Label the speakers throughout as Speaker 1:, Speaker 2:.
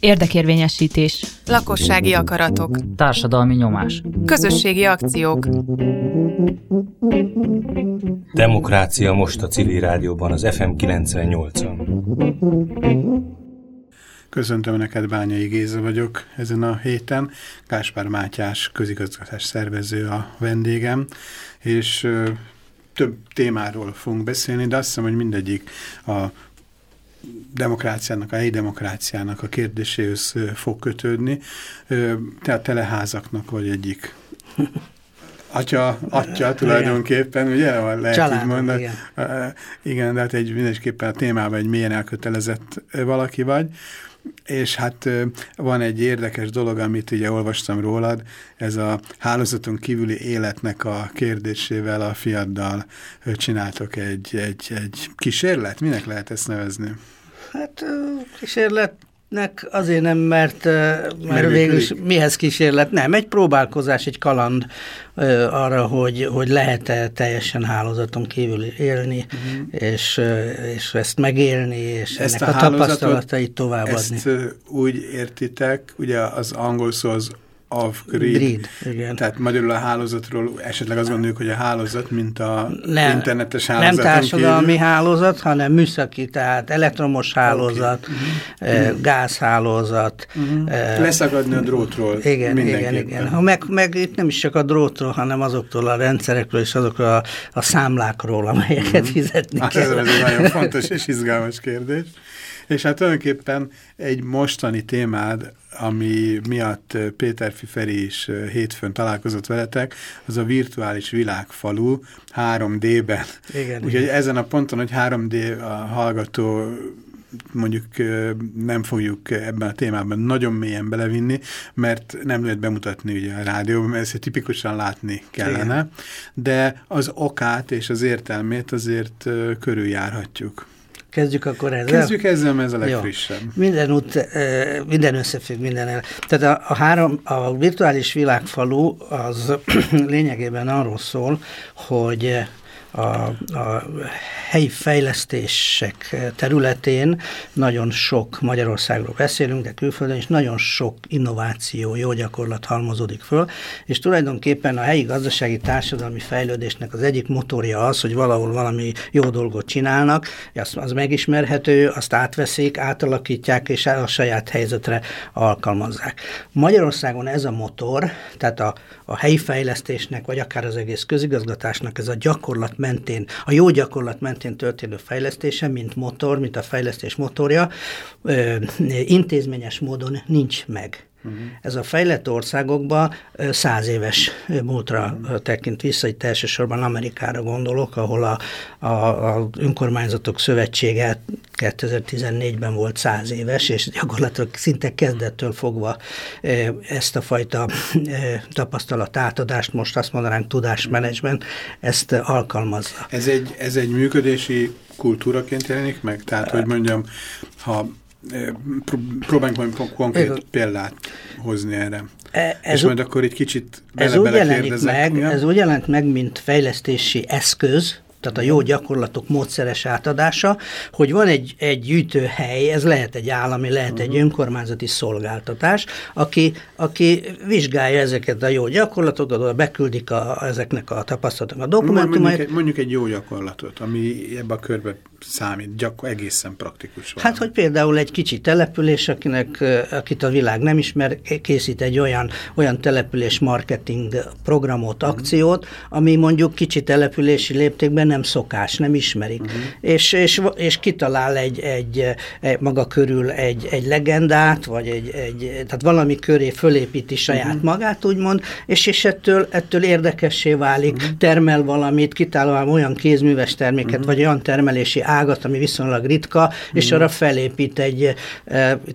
Speaker 1: Érdekérvényesítés.
Speaker 2: Lakossági akaratok.
Speaker 3: Társadalmi nyomás.
Speaker 2: Közösségi akciók.
Speaker 4: Demokrácia most a Civil Rádióban, az FM 98-on.
Speaker 5: Köszöntöm neked, Bányai Géza vagyok ezen a héten. Káspár Mátyás közigazgatás szervező a vendégem, és több témáról fogunk beszélni, de azt hiszem, hogy mindegyik a demokráciának, a helyi demokráciának a kérdéséhez fog kötődni. Tehát teleházaknak vagy egyik atya, atya tulajdonképpen, ugye? Lehet Családom, így mondani. Igen. igen, de hát egy mindenképpen a témában egy milyen elkötelezett valaki vagy. És hát van egy érdekes dolog, amit ugye olvastam rólad, ez a hálózaton kívüli életnek a kérdésével a fiaddal csináltok egy, egy, egy kísérlet? Minek lehet ezt nevezni?
Speaker 6: Hát kísérletnek azért nem, mert, mert végül is mihez kísérlet? Nem, egy próbálkozás, egy kaland arra, hogy, hogy lehet-e teljesen hálózaton kívül élni. -huh. és, és ezt megélni, és ezt ennek a, a tapasztalatait továbbadni.
Speaker 5: Ezt úgy értitek, ugye az angol szó az of grid.
Speaker 6: grid igen.
Speaker 5: Tehát magyarul a hálózatról esetleg azt gondoljuk, hogy a hálózat, mint a nem, internetes hálózat.
Speaker 6: Nem társadalmi kívül. hálózat, hanem műszaki, tehát elektromos hálózat, okay. uh -huh. gázhálózat. Uh -huh.
Speaker 5: Leszakadni a drótról
Speaker 6: Igen, igen, igen. Ha meg, meg itt nem is csak a drótról, hanem azoktól a rendszerekről és azokról a, a számlákról, amelyeket uh -huh. fizetni hát kell.
Speaker 5: Ez egy nagyon fontos és izgalmas kérdés. És hát tulajdonképpen egy mostani témád, ami miatt Péter Fiferi is hétfőn találkozott veletek, az a virtuális világfalu 3D-ben.
Speaker 6: Igen,
Speaker 5: Úgyhogy ezen a ponton, hogy 3D a hallgató mondjuk nem fogjuk ebben a témában nagyon mélyen belevinni, mert nem lehet bemutatni ugye a rádióban, mert ezt tipikusan látni kellene, Igen. de az okát és az értelmét azért körüljárhatjuk.
Speaker 6: Kezdjük akkor ezzel?
Speaker 5: Kezdjük ezzel, ez a legfrissebb. Jó.
Speaker 6: Minden, út, minden összefügg minden el. Tehát a, a, három, a virtuális világfalu az lényegében arról szól, hogy a, a helyi fejlesztések területén nagyon sok Magyarországról beszélünk, de külföldön is nagyon sok innováció, jó gyakorlat halmozódik föl, és tulajdonképpen a helyi gazdasági társadalmi fejlődésnek az egyik motorja az, hogy valahol valami jó dolgot csinálnak, az, az megismerhető, azt átveszik, átalakítják, és a saját helyzetre alkalmazzák. Magyarországon ez a motor, tehát a, a helyi fejlesztésnek, vagy akár az egész közigazgatásnak ez a gyakorlat mentén, a jó gyakorlat mentén történő fejlesztése, mint motor, mint a fejlesztés motorja, intézményes módon nincs meg. Uh-huh. Ez a fejlett országokban száz éves múltra uh-huh. tekint vissza, itt elsősorban Amerikára gondolok, ahol a, a, a önkormányzatok szövetsége 2014-ben volt száz éves, és gyakorlatilag szinte kezdettől fogva ezt a fajta tapasztalat átadást, most azt mondanánk tudásmenedzsment, ezt alkalmazza.
Speaker 5: Ez egy, ez egy működési kultúraként jelenik meg? Tehát, hogy mondjam, ha próbáljunk majd konkrét Igen. példát hozni erre. E, ez és majd akkor egy kicsit bele, ez úgy jelenik
Speaker 6: meg, Ez úgy jelent meg, mint fejlesztési eszköz, tehát a jó gyakorlatok módszeres átadása, hogy van egy, egy gyűjtőhely, ez lehet egy állami, lehet uh -huh. egy mhm. önkormányzati szolgáltatás, aki, aki vizsgálja ezeket a jó gyakorlatokat, beküldik a, ezeknek a tapasztalatoknak a dokumentumait.
Speaker 5: Mondjuk, mondjuk egy jó gyakorlatot, ami ebbe a körbe számít, gyakor, egészen praktikus.
Speaker 6: Valami. Hát, hogy például egy kicsi település, akinek, akit a világ nem ismer, készít egy olyan, olyan település marketing programot, -huh. akciót, ami mondjuk kicsi települési léptékben nem szokás, nem ismerik. Uh -huh. és, és, és kitalál egy, egy, egy maga körül egy, egy legendát, vagy egy, egy, tehát valami köré fölépíti saját uh -huh. magát, úgymond, és, és ettől, ettől érdekessé válik, uh -huh. termel valamit, kitalál olyan kézműves terméket, uh -huh. vagy olyan termelési ágat, ami viszonylag ritka, és arra felépít egy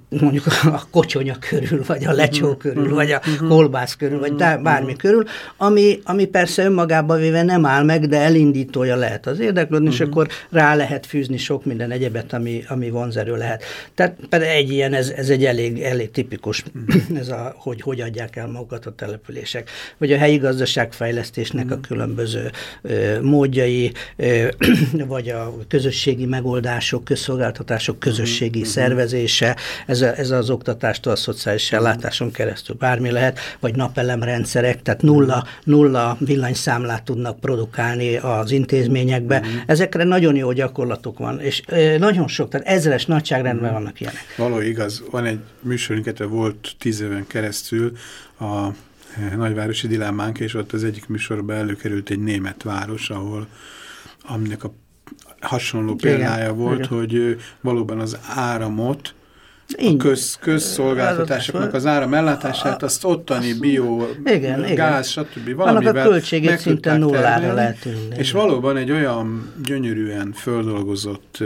Speaker 6: mondjuk a kocsonya körül, vagy a lecsó körül, vagy a kolbász körül, vagy bármi körül, ami, ami persze önmagában véve nem áll meg, de elindítója lehet lehet az érdeklődni, uh-huh. és mhm. akkor rá lehet fűzni sok minden egyebet, ami, ami vonzerő lehet. Tehát például egy ilyen, ez, ez egy elég, elég tipikus, uh-huh. ez a, hogy hogy adják el magukat a települések. Vagy a helyi gazdaságfejlesztésnek uh-huh. a különböző ö, módjai, ö, vagy a közösségi megoldások, közszolgáltatások közösségi uh-huh. szervezése, ez, a, ez az oktatástól a szociális ellátáson keresztül bármi lehet, vagy napelemrendszerek, tehát nulla, nulla villanyszámlát tudnak produkálni az intézményekbe. Uh-huh. Ezekre nagyon jó gyakorlatok van, és nagyon sok, tehát ezres nagyságrendben uh-huh. vannak ilyenek.
Speaker 5: Való igaz, van egy műsorunk, volt tíz éven keresztül a nagyvárosi dilemánk, és ott az egyik műsorban előkerült egy német város, ahol aminek a hasonló példája igen, volt, igen. hogy valóban az áramot a köz, közszolgáltatásoknak az áramellátását, azt ottani bio, igen, gáz, igen. stb. valamivel
Speaker 6: Annak a költségét szinte nullára lehet ülni.
Speaker 5: És valóban egy olyan gyönyörűen földolgozott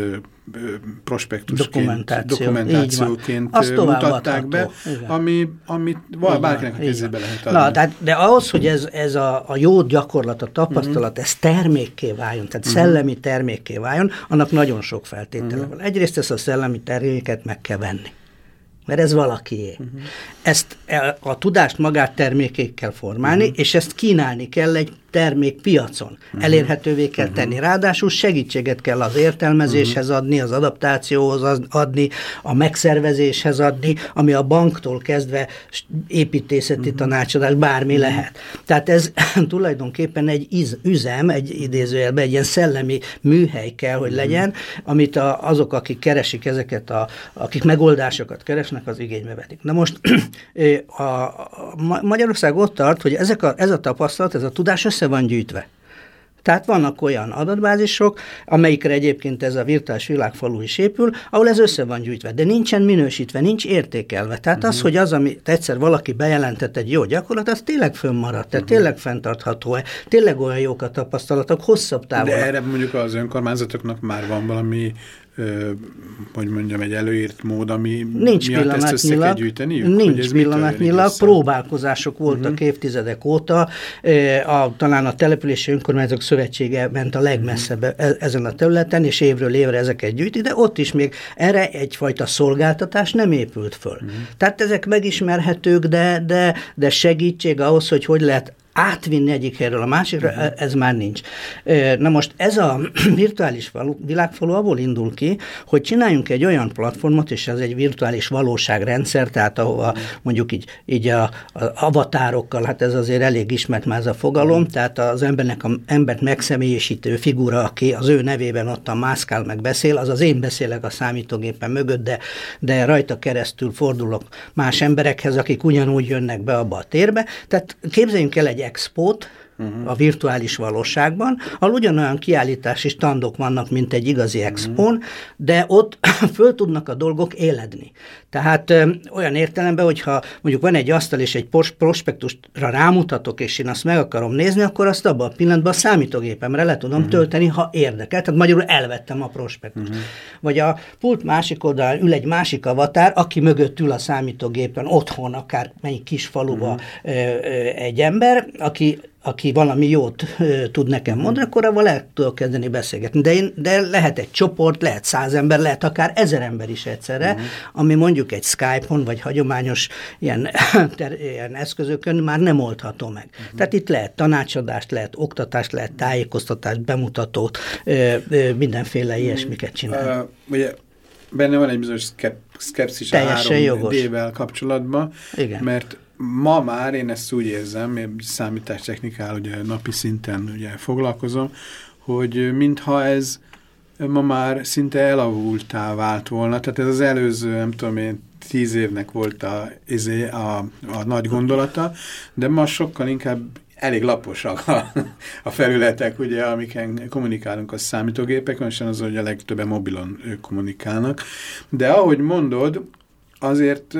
Speaker 5: prospektusként, Dokumentáció. dokumentációként mutatták be, Igen. ami, amit van, bárkinek a kezébe lehet adni.
Speaker 6: Na, de, de ahhoz, hogy ez, ez a, a jó gyakorlat, a tapasztalat, uh mhm. -huh. ez termékké váljon, tehát uh mhm. -huh. szellemi termékké váljon, annak nagyon sok feltétele uh mhm. -huh. van. Egyrészt ezt a szellemi terméket meg kell venni mert ez valakié. Uh-huh. Ezt e, a tudást magát termékékkel formálni, uh-huh. és ezt kínálni kell egy termék piacon. Uh-huh. Elérhetővé kell uh-huh. tenni. Ráadásul segítséget kell az értelmezéshez uh-huh. adni, az adaptációhoz adni, a megszervezéshez adni, ami a banktól kezdve építészeti uh-huh. tanácsadás, bármi uh-huh. lehet. Tehát ez tulajdonképpen egy iz, üzem, egy idézőjelben, egy ilyen szellemi műhely kell, hogy legyen, amit a, azok, akik keresik ezeket, a, akik megoldásokat keresnek, az igénybe vetik. Na most a, a Magyarország ott tart, hogy ezek a, ez a tapasztalat, ez a tudás össze van gyűjtve. Tehát vannak olyan adatbázisok, amelyikre egyébként ez a virtuális világfalu is épül, ahol ez össze van gyűjtve, de nincsen minősítve, nincs értékelve. Tehát uh-huh. az, mhm. hogy az, amit egyszer valaki bejelentett egy jó gyakorlat, az tényleg fönnmaradt, tehát uh-huh. tényleg fenntartható-e, tényleg olyan jók a tapasztalatok, hosszabb távon.
Speaker 5: De erre mondjuk az önkormányzatoknak már van valami hogy mondjam, egy előírt mód, ami
Speaker 6: nincs miatt ezt össze kell gyűjteniük? Nincs pillanatnyilag, próbálkozások voltak uh mhm. -huh. évtizedek óta, a, talán a Települési Önkormányzatok Szövetsége ment a legmesszebb uh -huh. ezen a területen, és évről évre ezeket gyűjti, de ott is még erre egyfajta szolgáltatás nem épült föl. Uh mhm. -huh. Tehát ezek megismerhetők, de, de, de segítség ahhoz, hogy hogy lehet átvinni egyik helyről a másikra, uh-huh. ez már nincs. Na most ez a virtuális világfalu abból indul ki, hogy csináljunk egy olyan platformot, és ez egy virtuális valóságrendszer, tehát ahova mondjuk így, így a, a avatárokkal, hát ez azért elég ismert már ez a fogalom, uh-huh. tehát az embernek a embert megszemélyesítő figura, aki az ő nevében ott a mászkál meg beszél, az az én beszélek a számítógépen mögött, de, de rajta keresztül fordulok más emberekhez, akik ugyanúgy jönnek be abba a térbe. Tehát képzeljünk el egy export uh-huh. a virtuális valóságban, ahol ugyanolyan kiállítási standok vannak, mint egy igazi uh-huh. expón, de ott föl tudnak a dolgok éledni. Tehát ö, olyan értelemben, hogyha mondjuk van egy asztal és egy prospektusra rámutatok, és én azt meg akarom nézni, akkor azt abban a pillanatban a számítógépemre le tudom uh-huh. tölteni, ha érdekel. Tehát magyarul elvettem a prospektust. Uh-huh. Vagy a pult másik oldalán ül egy másik avatár, aki mögött ül a számítógépen otthon, akár melyik kis faluba uh-huh. ö, ö, egy ember, aki aki valami jót ö, tud nekem mondani, akkor avval el tudok kezdeni beszélgetni. De, én, de lehet egy csoport, lehet száz ember, lehet akár ezer ember is egyszerre, uh-huh. ami mondjuk egy Skype-on, vagy hagyományos ilyen, ter, ilyen eszközökön már nem oldható meg. Uh-huh. Tehát itt lehet tanácsadást, lehet oktatást, lehet tájékoztatást, bemutatót, ö, ö, mindenféle ilyesmiket csinálni. Uh,
Speaker 5: ugye benne van egy bizonyos szkep, szkepszis a három D-vel kapcsolatban, Igen. mert ma már én ezt úgy érzem, én számítástechnikál ugye napi szinten ugye foglalkozom, hogy mintha ez ma már szinte elavultá vált volna. Tehát ez az előző, nem tudom én, tíz évnek volt a, izé, a, a nagy gondolata, de ma sokkal inkább elég laposak a, a felületek, ugye, amiken kommunikálunk a számítógépek, különösen az, hogy a legtöbben mobilon kommunikálnak. De ahogy mondod, azért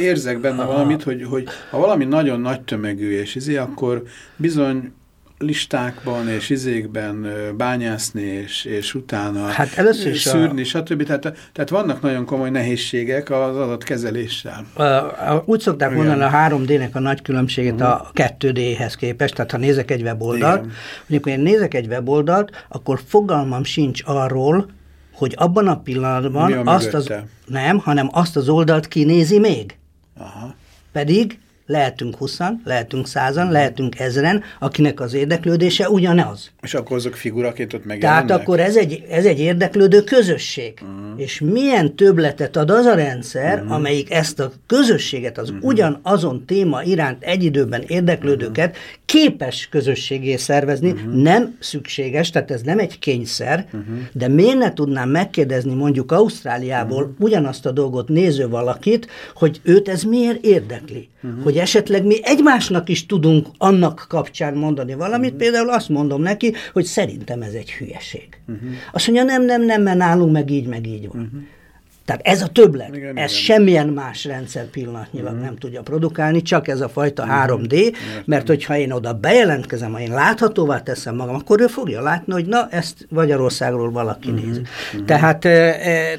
Speaker 5: érzek benne valamit, hogy, hogy ha valami nagyon nagy tömegű és izé, akkor bizony listákban és izékben bányászni, és, és utána
Speaker 6: hát először is
Speaker 5: szűrni, a... stb. Tehát, tehát vannak nagyon komoly nehézségek az adott kezeléssel.
Speaker 6: Úgy szokták Igen. mondani a 3D-nek a nagy különbségét uh -huh. a 2D-hez képest, tehát ha nézek egy weboldalt, mondjuk én nézek egy weboldalt, akkor fogalmam sincs arról, hogy abban a pillanatban
Speaker 5: a
Speaker 6: azt az, nem, hanem azt az oldalt kinézi még. Aha. Pedig lehetünk 20 lehetünk 100 lehetünk ezren, akinek az érdeklődése ugyanaz.
Speaker 5: És akkor azok figuraként ott megjelennek?
Speaker 6: Tehát akkor ez egy, ez egy érdeklődő közösség. Uh -huh. És milyen töbletet ad az a rendszer, uh -huh. amelyik ezt a közösséget, az uh -huh. ugyanazon téma iránt egy időben érdeklődőket uh -huh. képes közösségé szervezni, uh -huh. nem szükséges, tehát ez nem egy kényszer, uh -huh. de miért ne tudnám megkérdezni mondjuk Ausztráliából uh -huh. ugyanazt a dolgot néző valakit, hogy őt ez miért érdekli? Uh -huh. Hogy esetleg mi egymásnak is tudunk annak kapcsán mondani valamit, uh-huh. például azt mondom neki, hogy szerintem ez egy hülyeség. Uh-huh. Azt mondja, nem, nem, nem, mert nálunk meg így, meg így van. Uh-huh. Tehát ez a többlet, igen, ez igen. semmilyen más rendszer pillanatnyilag uh-huh. nem tudja produkálni, csak ez a fajta uh-huh. 3D, mert hogyha én oda bejelentkezem, ha én láthatóvá teszem magam, akkor ő fogja látni, hogy na, ezt Magyarországról valaki uh-huh. nézi. Uh-huh. Tehát,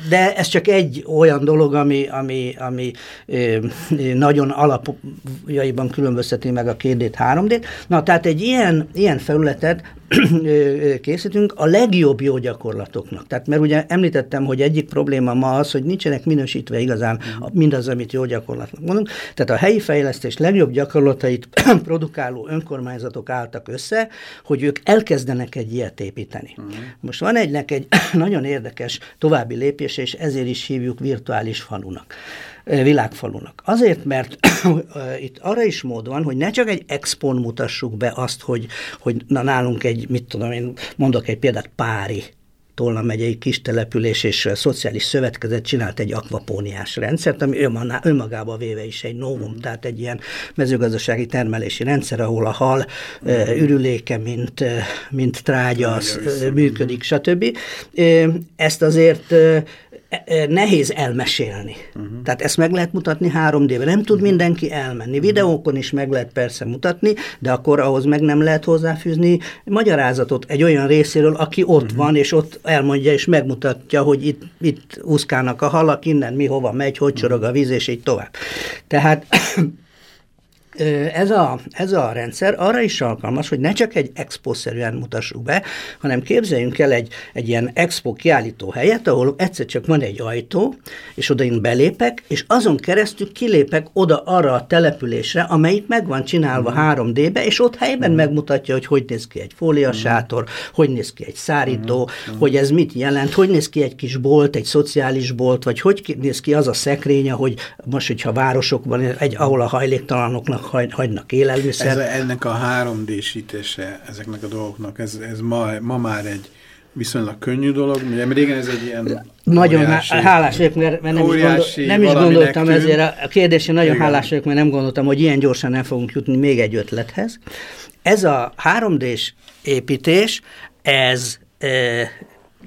Speaker 6: de ez csak egy olyan dolog, ami, ami, ami nagyon alapjaiban különbözteti meg a 2D-t, 3D-t. Na, tehát egy ilyen, ilyen felületet készítünk a legjobb jó gyakorlatoknak. Tehát, mert ugye említettem, hogy egyik probléma ma az, hogy nincsenek minősítve igazán mindaz, amit jó gyakorlatnak mondunk. Tehát a helyi fejlesztés legjobb gyakorlatait produkáló önkormányzatok álltak össze, hogy ők elkezdenek egy ilyet építeni. Uh-huh. Most van egynek egy nagyon érdekes további lépés, és ezért is hívjuk virtuális falunak világfalunak. Azért, mert itt arra is mód van, hogy ne csak egy expon mutassuk be azt, hogy, hogy na, nálunk egy, mit tudom én, mondok egy példát, Pári, Tolna megyei kis település és szociális szövetkezet csinált egy akvapóniás rendszert, ami önmagába véve is egy novum, tehát egy ilyen mezőgazdasági termelési rendszer, ahol a hal ürüléke, mint, mint trágya, az működik, stb. Ezt azért nehéz elmesélni. Uh-huh. Tehát ezt meg lehet mutatni 3D-ben. Nem tud uh-huh. mindenki elmenni. Mhm. Videókon is meg lehet persze mutatni, de akkor ahhoz meg nem lehet hozzáfűzni magyarázatot egy olyan részéről, aki ott uh-huh. van, és ott elmondja és megmutatja, hogy itt, itt úszkálnak a halak, innen mi hova megy, hogy csorog a víz, és így tovább. Tehát ez a, ez a rendszer arra is alkalmas, hogy ne csak egy expo-szerűen mutassuk be, hanem képzeljünk el egy, egy ilyen expo kiállító helyet, ahol egyszer csak van egy ajtó, és oda én belépek, és azon keresztül kilépek oda arra a településre, amelyik meg van csinálva mm. 3D-be, és ott helyben mm. megmutatja, hogy hogy néz ki egy fóliasátor, mm. hogy néz ki egy szárító, mm. hogy ez mit jelent, hogy néz ki egy kis bolt, egy szociális bolt, vagy hogy néz ki az a szekrény, hogy most, hogyha városokban, egy, ahol a hajléktalanoknak hagy, hagynak élelmiszer. Ez
Speaker 5: ennek a 3D-sítése ezeknek a dolgoknak, ez, ez ma, ma már egy viszonylag könnyű dolog, ugye régen ez egy ilyen
Speaker 6: Nagyon óriási, hálás vagyok, mert, nem, is, gondol, nem is gondoltam tűn. ezért a kérdésre nagyon Igen. hálás vagyok, mert nem gondoltam, hogy ilyen gyorsan nem fogunk jutni még egy ötlethez. Ez a 3D-s építés, ez e,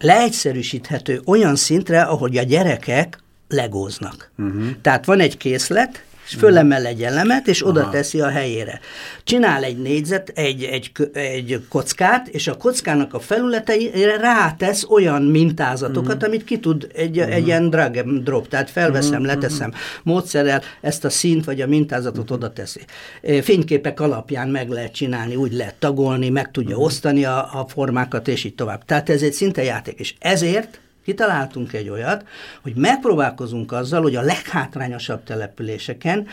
Speaker 6: leegyszerűsíthető olyan szintre, ahogy a gyerekek legóznak. Uh-huh. Tehát van egy készlet, és fölemel egy elemet, és oda Aha. teszi a helyére. Csinál egy négyzet, egy, egy, egy kockát, és a kockának a felületeire rátesz olyan mintázatokat, uh-huh. amit ki tud egy, uh-huh. egy ilyen drag and drop, tehát felveszem, uh-huh. leteszem módszerrel, ezt a szint vagy a mintázatot uh-huh. oda teszi. Fényképek alapján meg lehet csinálni, úgy lehet tagolni, meg tudja uh-huh. osztani a, a formákat, és így tovább. Tehát ez egy szinte játék, és ezért Kitaláltunk egy olyat, hogy megpróbálkozunk azzal, hogy a leghátrányosabb településeken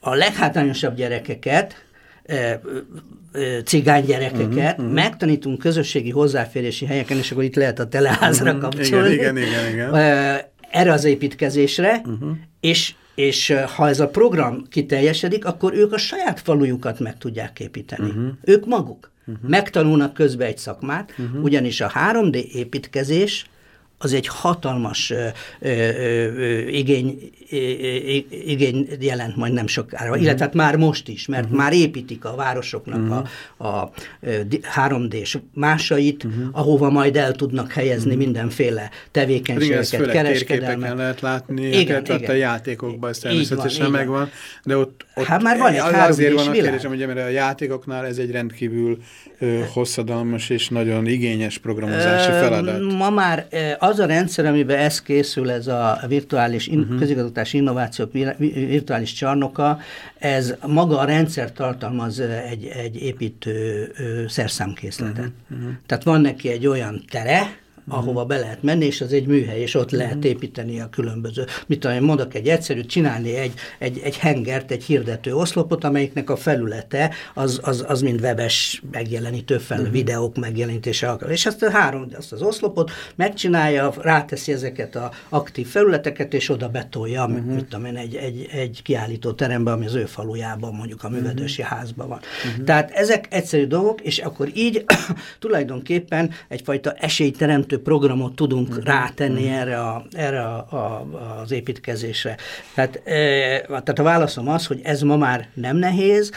Speaker 6: a leghátrányosabb gyerekeket, cigány gyerekeket, uh-huh, uh-huh. megtanítunk közösségi hozzáférési helyeken, és akkor itt lehet a teleházra uh-huh, kapcsolni.
Speaker 5: Igen, igen, igen, igen.
Speaker 6: Erre az építkezésre, uh-huh. és és ha ez a program kiteljesedik, akkor ők a saját falujukat meg tudják építeni. Uh-huh. Ők maguk. Uh-huh. Megtanulnak közbe egy szakmát, uh-huh. ugyanis a 3D építkezés az egy hatalmas ö, ö, ö, igény, igény jelent majd nem sokára, uh-huh. illetve hát már most is, mert uh-huh. már építik a városoknak uh-huh. a, a 3D-s másait, uh-huh. ahova majd el tudnak helyezni uh-huh. mindenféle tevékenységeket,
Speaker 5: kereskedelmet. lehet látni, igen, igen. a játékokban ez természetesen megvan, de ott, ott
Speaker 6: hát már van egy
Speaker 5: azért van a kérdésem, hogy mert a játékoknál ez egy rendkívül ö, hosszadalmas és nagyon igényes programozási feladat.
Speaker 6: Ma már az a rendszer, amiben ez készül, ez a virtuális in, uh-huh. közigazgatási innovációk virtuális csarnoka, ez maga a rendszer tartalmaz egy, egy építő szerszámkészletet. Uh-huh. Uh-huh. Tehát van neki egy olyan tere, ahova be lehet menni, és az egy műhely, és ott lehet mhm. építeni a különböző. Mit tudom, mondok egy egyszerű, csinálni egy, egy, egy hengert, egy hirdető oszlopot, amelyiknek a felülete az, az, az mind webes megjelenítő fel, uh-huh. videók megjelenítése akar. És ezt a három, azt az oszlopot megcsinálja, ráteszi ezeket a aktív felületeket, és oda betolja, uh-huh. mit tudom én, egy, egy, egy kiállító terembe, ami az ő falujában, mondjuk a művedősi uh-huh. házban van. Uh-huh. Tehát ezek egyszerű dolgok, és akkor így tulajdonképpen egyfajta esélyteremtő építő programot tudunk uh-huh. rátenni uh-huh. erre, a, erre a, a, az építkezésre. Tehát, e, tehát a válaszom az, hogy ez ma már nem nehéz,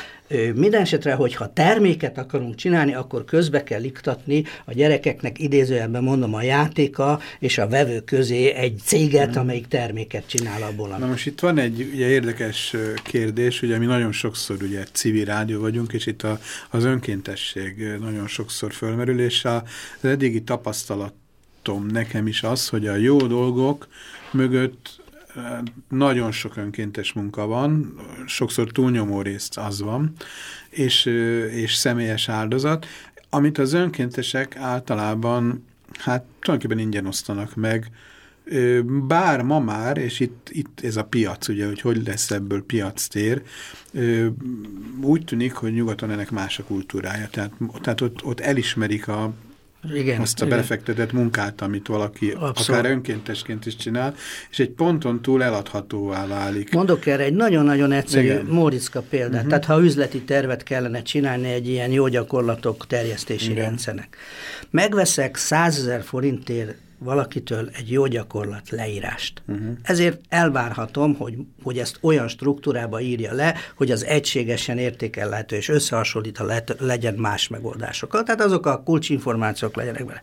Speaker 6: minden esetre, hogyha terméket akarunk csinálni, akkor közbe kell iktatni a gyerekeknek, idézőjelben mondom, a játéka és a vevő közé egy céget, hmm. amelyik terméket csinál abból.
Speaker 5: Na most itt van egy ugye, érdekes kérdés, ugye mi nagyon sokszor ugye civil rádió vagyunk, és itt a, az önkéntesség nagyon sokszor fölmerül, és az eddigi tapasztalatom nekem is az, hogy a jó dolgok mögött nagyon sok önkéntes munka van, sokszor túlnyomó részt az van, és, és személyes áldozat, amit az önkéntesek általában hát tulajdonképpen ingyen osztanak meg, bár ma már, és itt, itt ez a piac, ugye, hogy hogy lesz ebből piac tér, úgy tűnik, hogy nyugaton ennek más a kultúrája. Tehát, tehát ott, ott elismerik a igen, azt a igen. belefektetett munkát, amit valaki Abszolút. akár önkéntesként is csinál, és egy ponton túl eladhatóvá válik.
Speaker 6: Mondok erre egy nagyon-nagyon egyszerű igen. Móriczka példát. Uh-huh. Tehát ha üzleti tervet kellene csinálni egy ilyen jó gyakorlatok terjesztési igen. rendszernek. Megveszek 100 ezer forintért valakitől egy jó gyakorlat leírást. Uh-huh. Ezért elvárhatom, hogy, hogy ezt olyan struktúrába írja le, hogy az egységesen értékelhető és összehasonlítható legyen más megoldásokkal. Tehát azok a kulcsinformációk legyenek bele.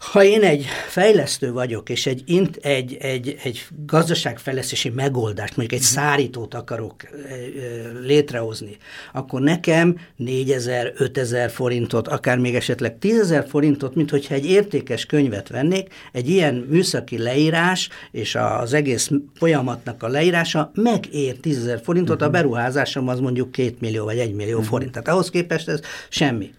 Speaker 6: Ha én egy fejlesztő vagyok, és egy, int, egy, egy, egy gazdaságfejlesztési megoldást, mondjuk egy mhm. szárítót akarok létrehozni, akkor nekem 4000, 5000 forintot, akár még esetleg 10.000 forintot, mint hogyha egy értékes könyvet vennék, egy ilyen műszaki leírás és az egész folyamatnak a leírása megér 10.000 forintot, uh-huh. a mhm. beruházásom az mondjuk 2 millió vagy 1 millió uh-huh. forint. Tehát ahhoz képest ez semmi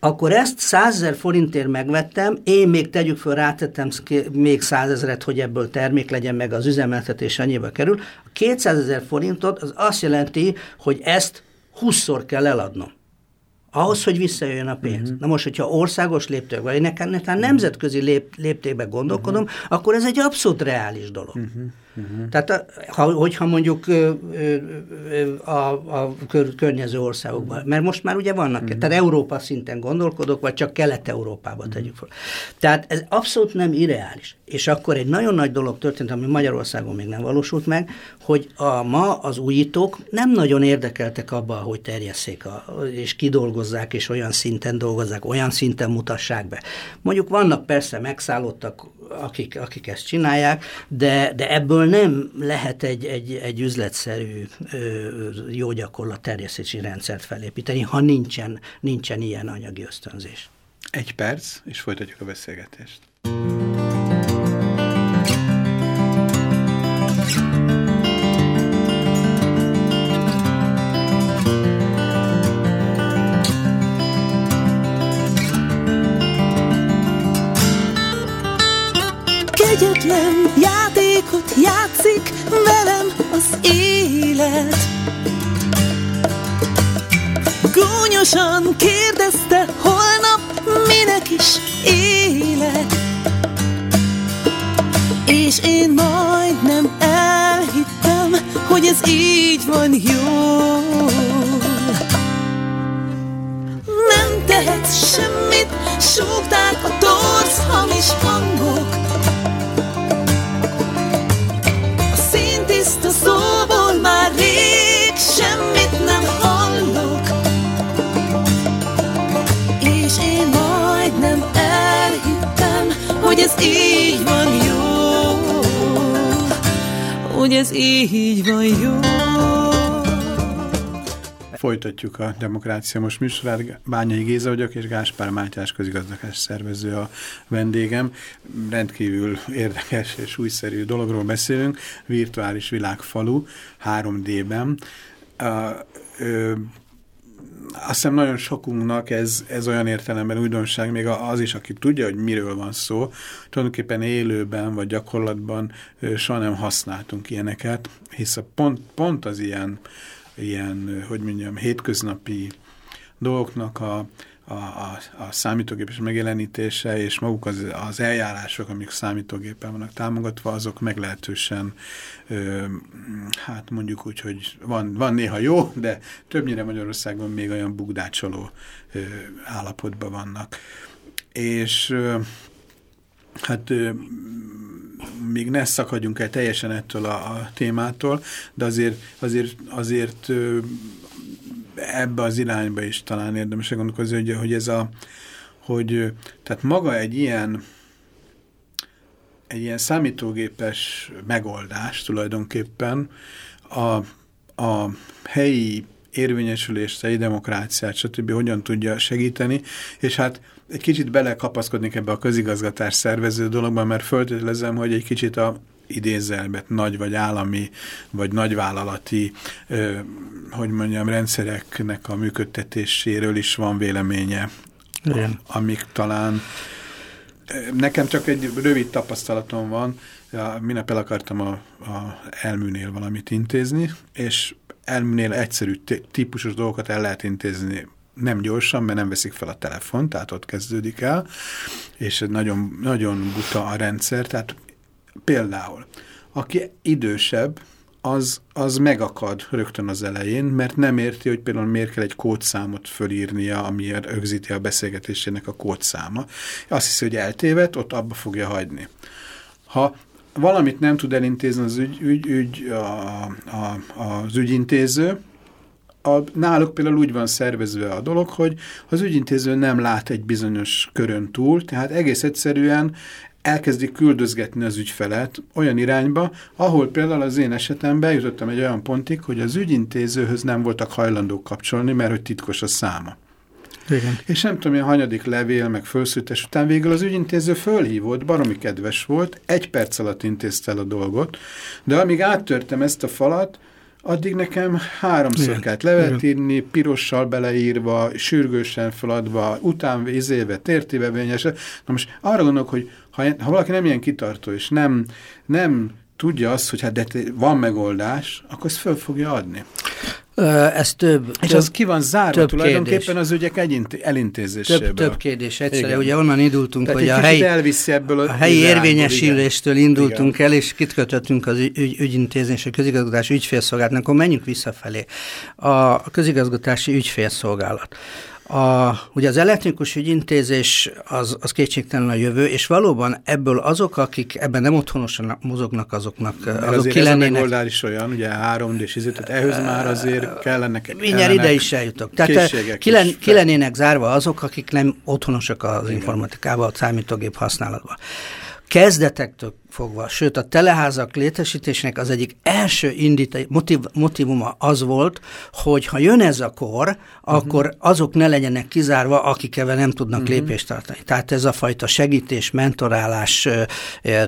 Speaker 6: akkor ezt 100 ezer forintért megvettem, én még tegyük föl, rátettem még 100 ezeret, hogy ebből termék legyen, meg az üzemeltetés annyiba kerül. A 200 ezer forintot az azt jelenti, hogy ezt 20-szor kell eladnom. Ahhoz, hogy visszajöjjön a pénz. Uh-huh. Na most, hogyha országos léptékben, vagy nekem, nekem nemzetközi lép, léptékben gondolkodom, uh-huh. akkor ez egy abszolút reális dolog. Uh-huh. Uh-huh. Tehát ha, hogyha mondjuk a, a kör, környező országokban, uh-huh. mert most már ugye vannak, uh-huh. tehát Európa szinten gondolkodok, vagy csak Kelet-Európában uh-huh. tegyük fel. Tehát ez abszolút nem irreális. És akkor egy nagyon nagy dolog történt, ami Magyarországon még nem valósult meg, hogy a, ma az újítók nem nagyon érdekeltek abba, hogy terjesszék, a, és kidolgozzák, és olyan szinten dolgozzák, olyan szinten mutassák be. Mondjuk vannak persze megszállottak, akik, akik ezt csinálják, de, de ebből nem lehet egy, egy, egy üzletszerű jó gyakorlat terjesztési rendszert felépíteni, ha nincsen, nincsen ilyen anyagi ösztönzés.
Speaker 5: Egy perc, és folytatjuk a beszélgetést.
Speaker 1: Kegyetlen játékot játszik velem az élet. Gúnyosan kérdezte holnap minek is élek. És én majdnem elhittem, hogy ez így van jó Nem tehetsz semmit, súgták a torz hamis hangok színtiszta szóból már rég semmit nem hallok. És én majdnem elhittem, hogy ez így van jó. Hogy ez így van jó
Speaker 5: Folytatjuk a Demokrácia Most műsorát. Bányai Géza vagyok, és Gáspár Mátyás közigazgatás szervező a vendégem. Rendkívül érdekes és újszerű dologról beszélünk. Virtuális világfalu 3D-ben. Uh, azt hiszem nagyon sokunknak ez, ez olyan értelemben újdonság, még az is, aki tudja, hogy miről van szó, tulajdonképpen élőben vagy gyakorlatban soha nem használtunk ilyeneket, hisz a pont, pont az ilyen ilyen, hogy mondjam, hétköznapi dolgoknak a, a, a, a számítógépes megjelenítése és maguk az, az eljárások, amik számítógépen vannak támogatva, azok meglehetősen, ö, hát mondjuk úgy, hogy van, van néha jó, de többnyire Magyarországon még olyan bugdácsoló ö, állapotban vannak. És ö, hát ö, még ne szakadjunk el teljesen ettől a, a témától, de azért, azért, azért ebbe az irányba is talán érdemes gondolkozni, hogy, hogy ez a, hogy tehát maga egy ilyen egy ilyen számítógépes megoldás tulajdonképpen a, a helyi érvényesülést, helyi demokráciát, stb. hogyan tudja segíteni, és hát egy kicsit belekapaszkodnék ebbe a közigazgatás szervező dologban, mert föltételezem, hogy egy kicsit a idézelbet nagy vagy állami, vagy nagyvállalati, ö, hogy mondjam, rendszereknek a működtetéséről is van véleménye, Igen. amik talán Nekem csak egy rövid tapasztalatom van, minap el akartam a, a elműnél valamit intézni, és elműnél egyszerű típusos dolgokat el lehet intézni nem gyorsan, mert nem veszik fel a telefon, tehát ott kezdődik el, és nagyon, nagyon buta a rendszer, tehát például, aki idősebb, az, az megakad rögtön az elején, mert nem érti, hogy például miért kell egy kódszámot fölírnia, amiért rögzíti a beszélgetésének a kódszáma. Azt hiszi, hogy eltévedt, ott abba fogja hagyni. Ha valamit nem tud elintézni az, ügy, ügy, ügy, a, a, az ügyintéző, a, náluk például úgy van szervezve a dolog, hogy az ügyintéző nem lát egy bizonyos körön túl, tehát egész egyszerűen elkezdi küldözgetni az ügyfelet olyan irányba, ahol például az én esetemben jutottam egy olyan pontig, hogy az ügyintézőhöz nem voltak hajlandók kapcsolni, mert hogy titkos a száma. Igen. És nem tudom, a hanyadik levél, meg fölszültes után végül az ügyintéző fölhívott, baromi kedves volt, egy perc alatt intézte el a dolgot, de amíg áttörtem ezt a falat, addig nekem háromszor Igen. kellett levet írni, pirossal beleírva, sürgősen feladva, után izélve, tértébe Na most arra gondolok, hogy ha, ha valaki nem ilyen kitartó, és nem, nem tudja azt, hogy hát de van megoldás, akkor ezt föl fogja adni.
Speaker 6: Ez több.
Speaker 5: És
Speaker 6: több,
Speaker 5: az ki van zárva több tulajdonképpen kérdés. az ügyek elintézéséből.
Speaker 6: Több, több kérdés egyszerre. Igen. Ugye onnan indultunk,
Speaker 5: Tehát
Speaker 6: hogy
Speaker 5: a helyi, elviszi ebből
Speaker 6: a, a helyi érvényesüléstől indultunk igen. el, és kit kötöttünk az ügy, ügyintézés, a közigazgatási ügyfélszolgálatnak, akkor menjünk visszafelé. A közigazgatási ügyfélszolgálat. A, ugye az elektronikus ügyintézés az, az kétségtelen a jövő, és valóban ebből azok, akik ebben nem otthonosan mozognak, azoknak
Speaker 5: Mert azok ki lennének. Ez a is olyan, ugye három d és tehát ehhez már azért kellene.
Speaker 6: Mindjárt ide is eljutok. Tehát ki, len, ki lennének zárva azok, akik nem otthonosak az Igen. informatikával, a számítógép használatban kezdetektől fogva, sőt a teleházak létesítésének az egyik első indít, motiv, motivuma az volt, hogy ha jön ez a kor, uh-huh. akkor azok ne legyenek kizárva, akik ebben nem tudnak uh-huh. lépést tartani. Tehát ez a fajta segítés, mentorálás,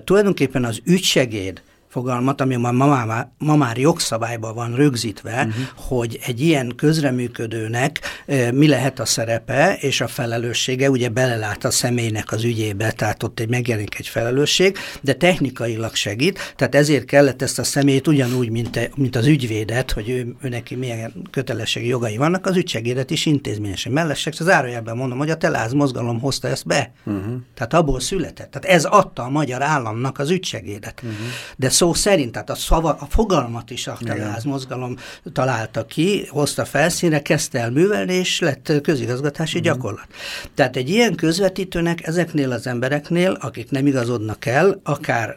Speaker 6: tulajdonképpen az ügysegéd, fogalmat, ami ma, ma, már, ma már jogszabályban van rögzítve, uh-huh. hogy egy ilyen közreműködőnek e, mi lehet a szerepe és a felelőssége, ugye belelát a személynek az ügyébe, tehát ott egy megjelenik egy felelősség, de technikailag segít, tehát ezért kellett ezt a személyt ugyanúgy, mint, te, mint az ügyvédet, hogy ő, ő neki milyen kötelességi jogai vannak, az ügysegédet is intézményesen mellesek. Az árajelben mondom, hogy a teláz mozgalom hozta ezt be. Uh-huh. Tehát abból született. Tehát ez adta a magyar államnak az ügysegédet. Uh-huh. De szó szerint, tehát a, szava, a fogalmat is a teleház mozgalom találta ki, hozta felszínre, kezdte el művelni, és lett közigazgatási uh-huh. gyakorlat. Tehát egy ilyen közvetítőnek ezeknél az embereknél, akik nem igazodnak el, akár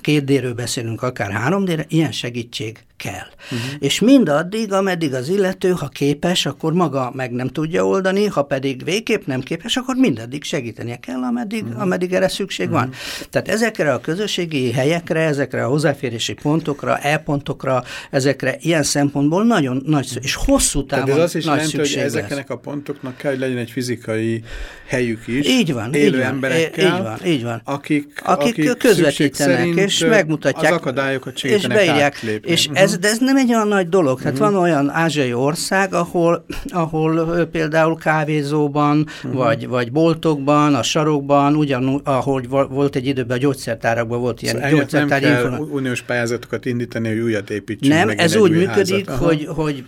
Speaker 6: két d beszélünk, akár három d ilyen segítség kell. Uh-huh. És mindaddig, ameddig az illető, ha képes, akkor maga meg nem tudja oldani, ha pedig végképp nem képes, akkor mindaddig segítenie kell, ameddig, uh-huh. ameddig erre szükség uh-huh. van. Tehát ezekre a közösségi helyekre, ezekre a hozzáférési pontokra, e-pontokra, ezekre ilyen szempontból nagyon nagy, és hosszú távon Tehát
Speaker 5: ez azt is
Speaker 6: nagy
Speaker 5: jelenti, hogy ezeknek a pontoknak kell, hogy legyen egy fizikai helyük is.
Speaker 6: Így van,
Speaker 5: élő
Speaker 6: így van,
Speaker 5: emberekkel,
Speaker 6: így van, így van.
Speaker 5: Akik,
Speaker 6: akik, akik közvetítenek, és megmutatják.
Speaker 5: Az akadályokat segítenek
Speaker 6: és beírják, átlépni. És uh-huh. Ez, de ez nem egy olyan nagy dolog. Tehát uh-huh. van olyan ázsiai ország, ahol, ahol például kávézóban, uh-huh. vagy, vagy boltokban, a sarokban, ugyanúgy, ahogy volt egy időben a gyógyszertárakban volt ilyen
Speaker 5: szóval gyógyszertár. Nem kell uniós pályázatokat indítani, hogy újat építsünk
Speaker 6: Nem, ez úgy működik, hogy, hogy,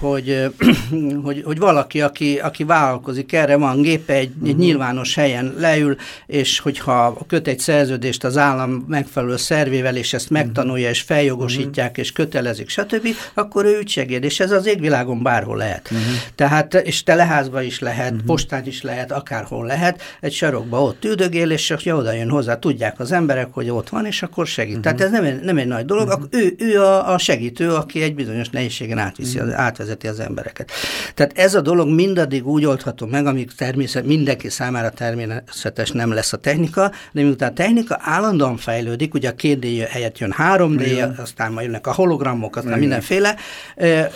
Speaker 6: hogy, hogy, hogy valaki, aki, aki vállalkozik erre, van gépe, egy, uh-huh. egy nyilvános helyen leül, és hogyha köt egy szerződést az állam megfelelő szervével, és ezt megtanulja, és feljogosítják, uh-huh. és kötelezik, stb., akkor ő ügysegéd, és ez az égvilágon bárhol lehet. Uh-huh. Tehát, és teleházba is lehet, uh-huh. postán is lehet, akárhol lehet, egy sarokba ott üldögél, és csak oda jön hozzá, tudják az emberek, hogy ott van, és akkor segít. Uh-huh. Tehát ez nem egy, nem egy nagy dolog, uh-huh. ő, ő a, a segítő, aki egy bizonyos nehézségen átviszi, uh-huh. átvezeti az embereket. Tehát ez a dolog mindaddig úgy oldható meg, amíg természet, mindenki számára természetes nem lesz a technika, de miután a technika állandóan fejlődik, ugye a 2D helyett jön 3D, Igen. aztán majd jönnek a aztán Igen. mindenféle,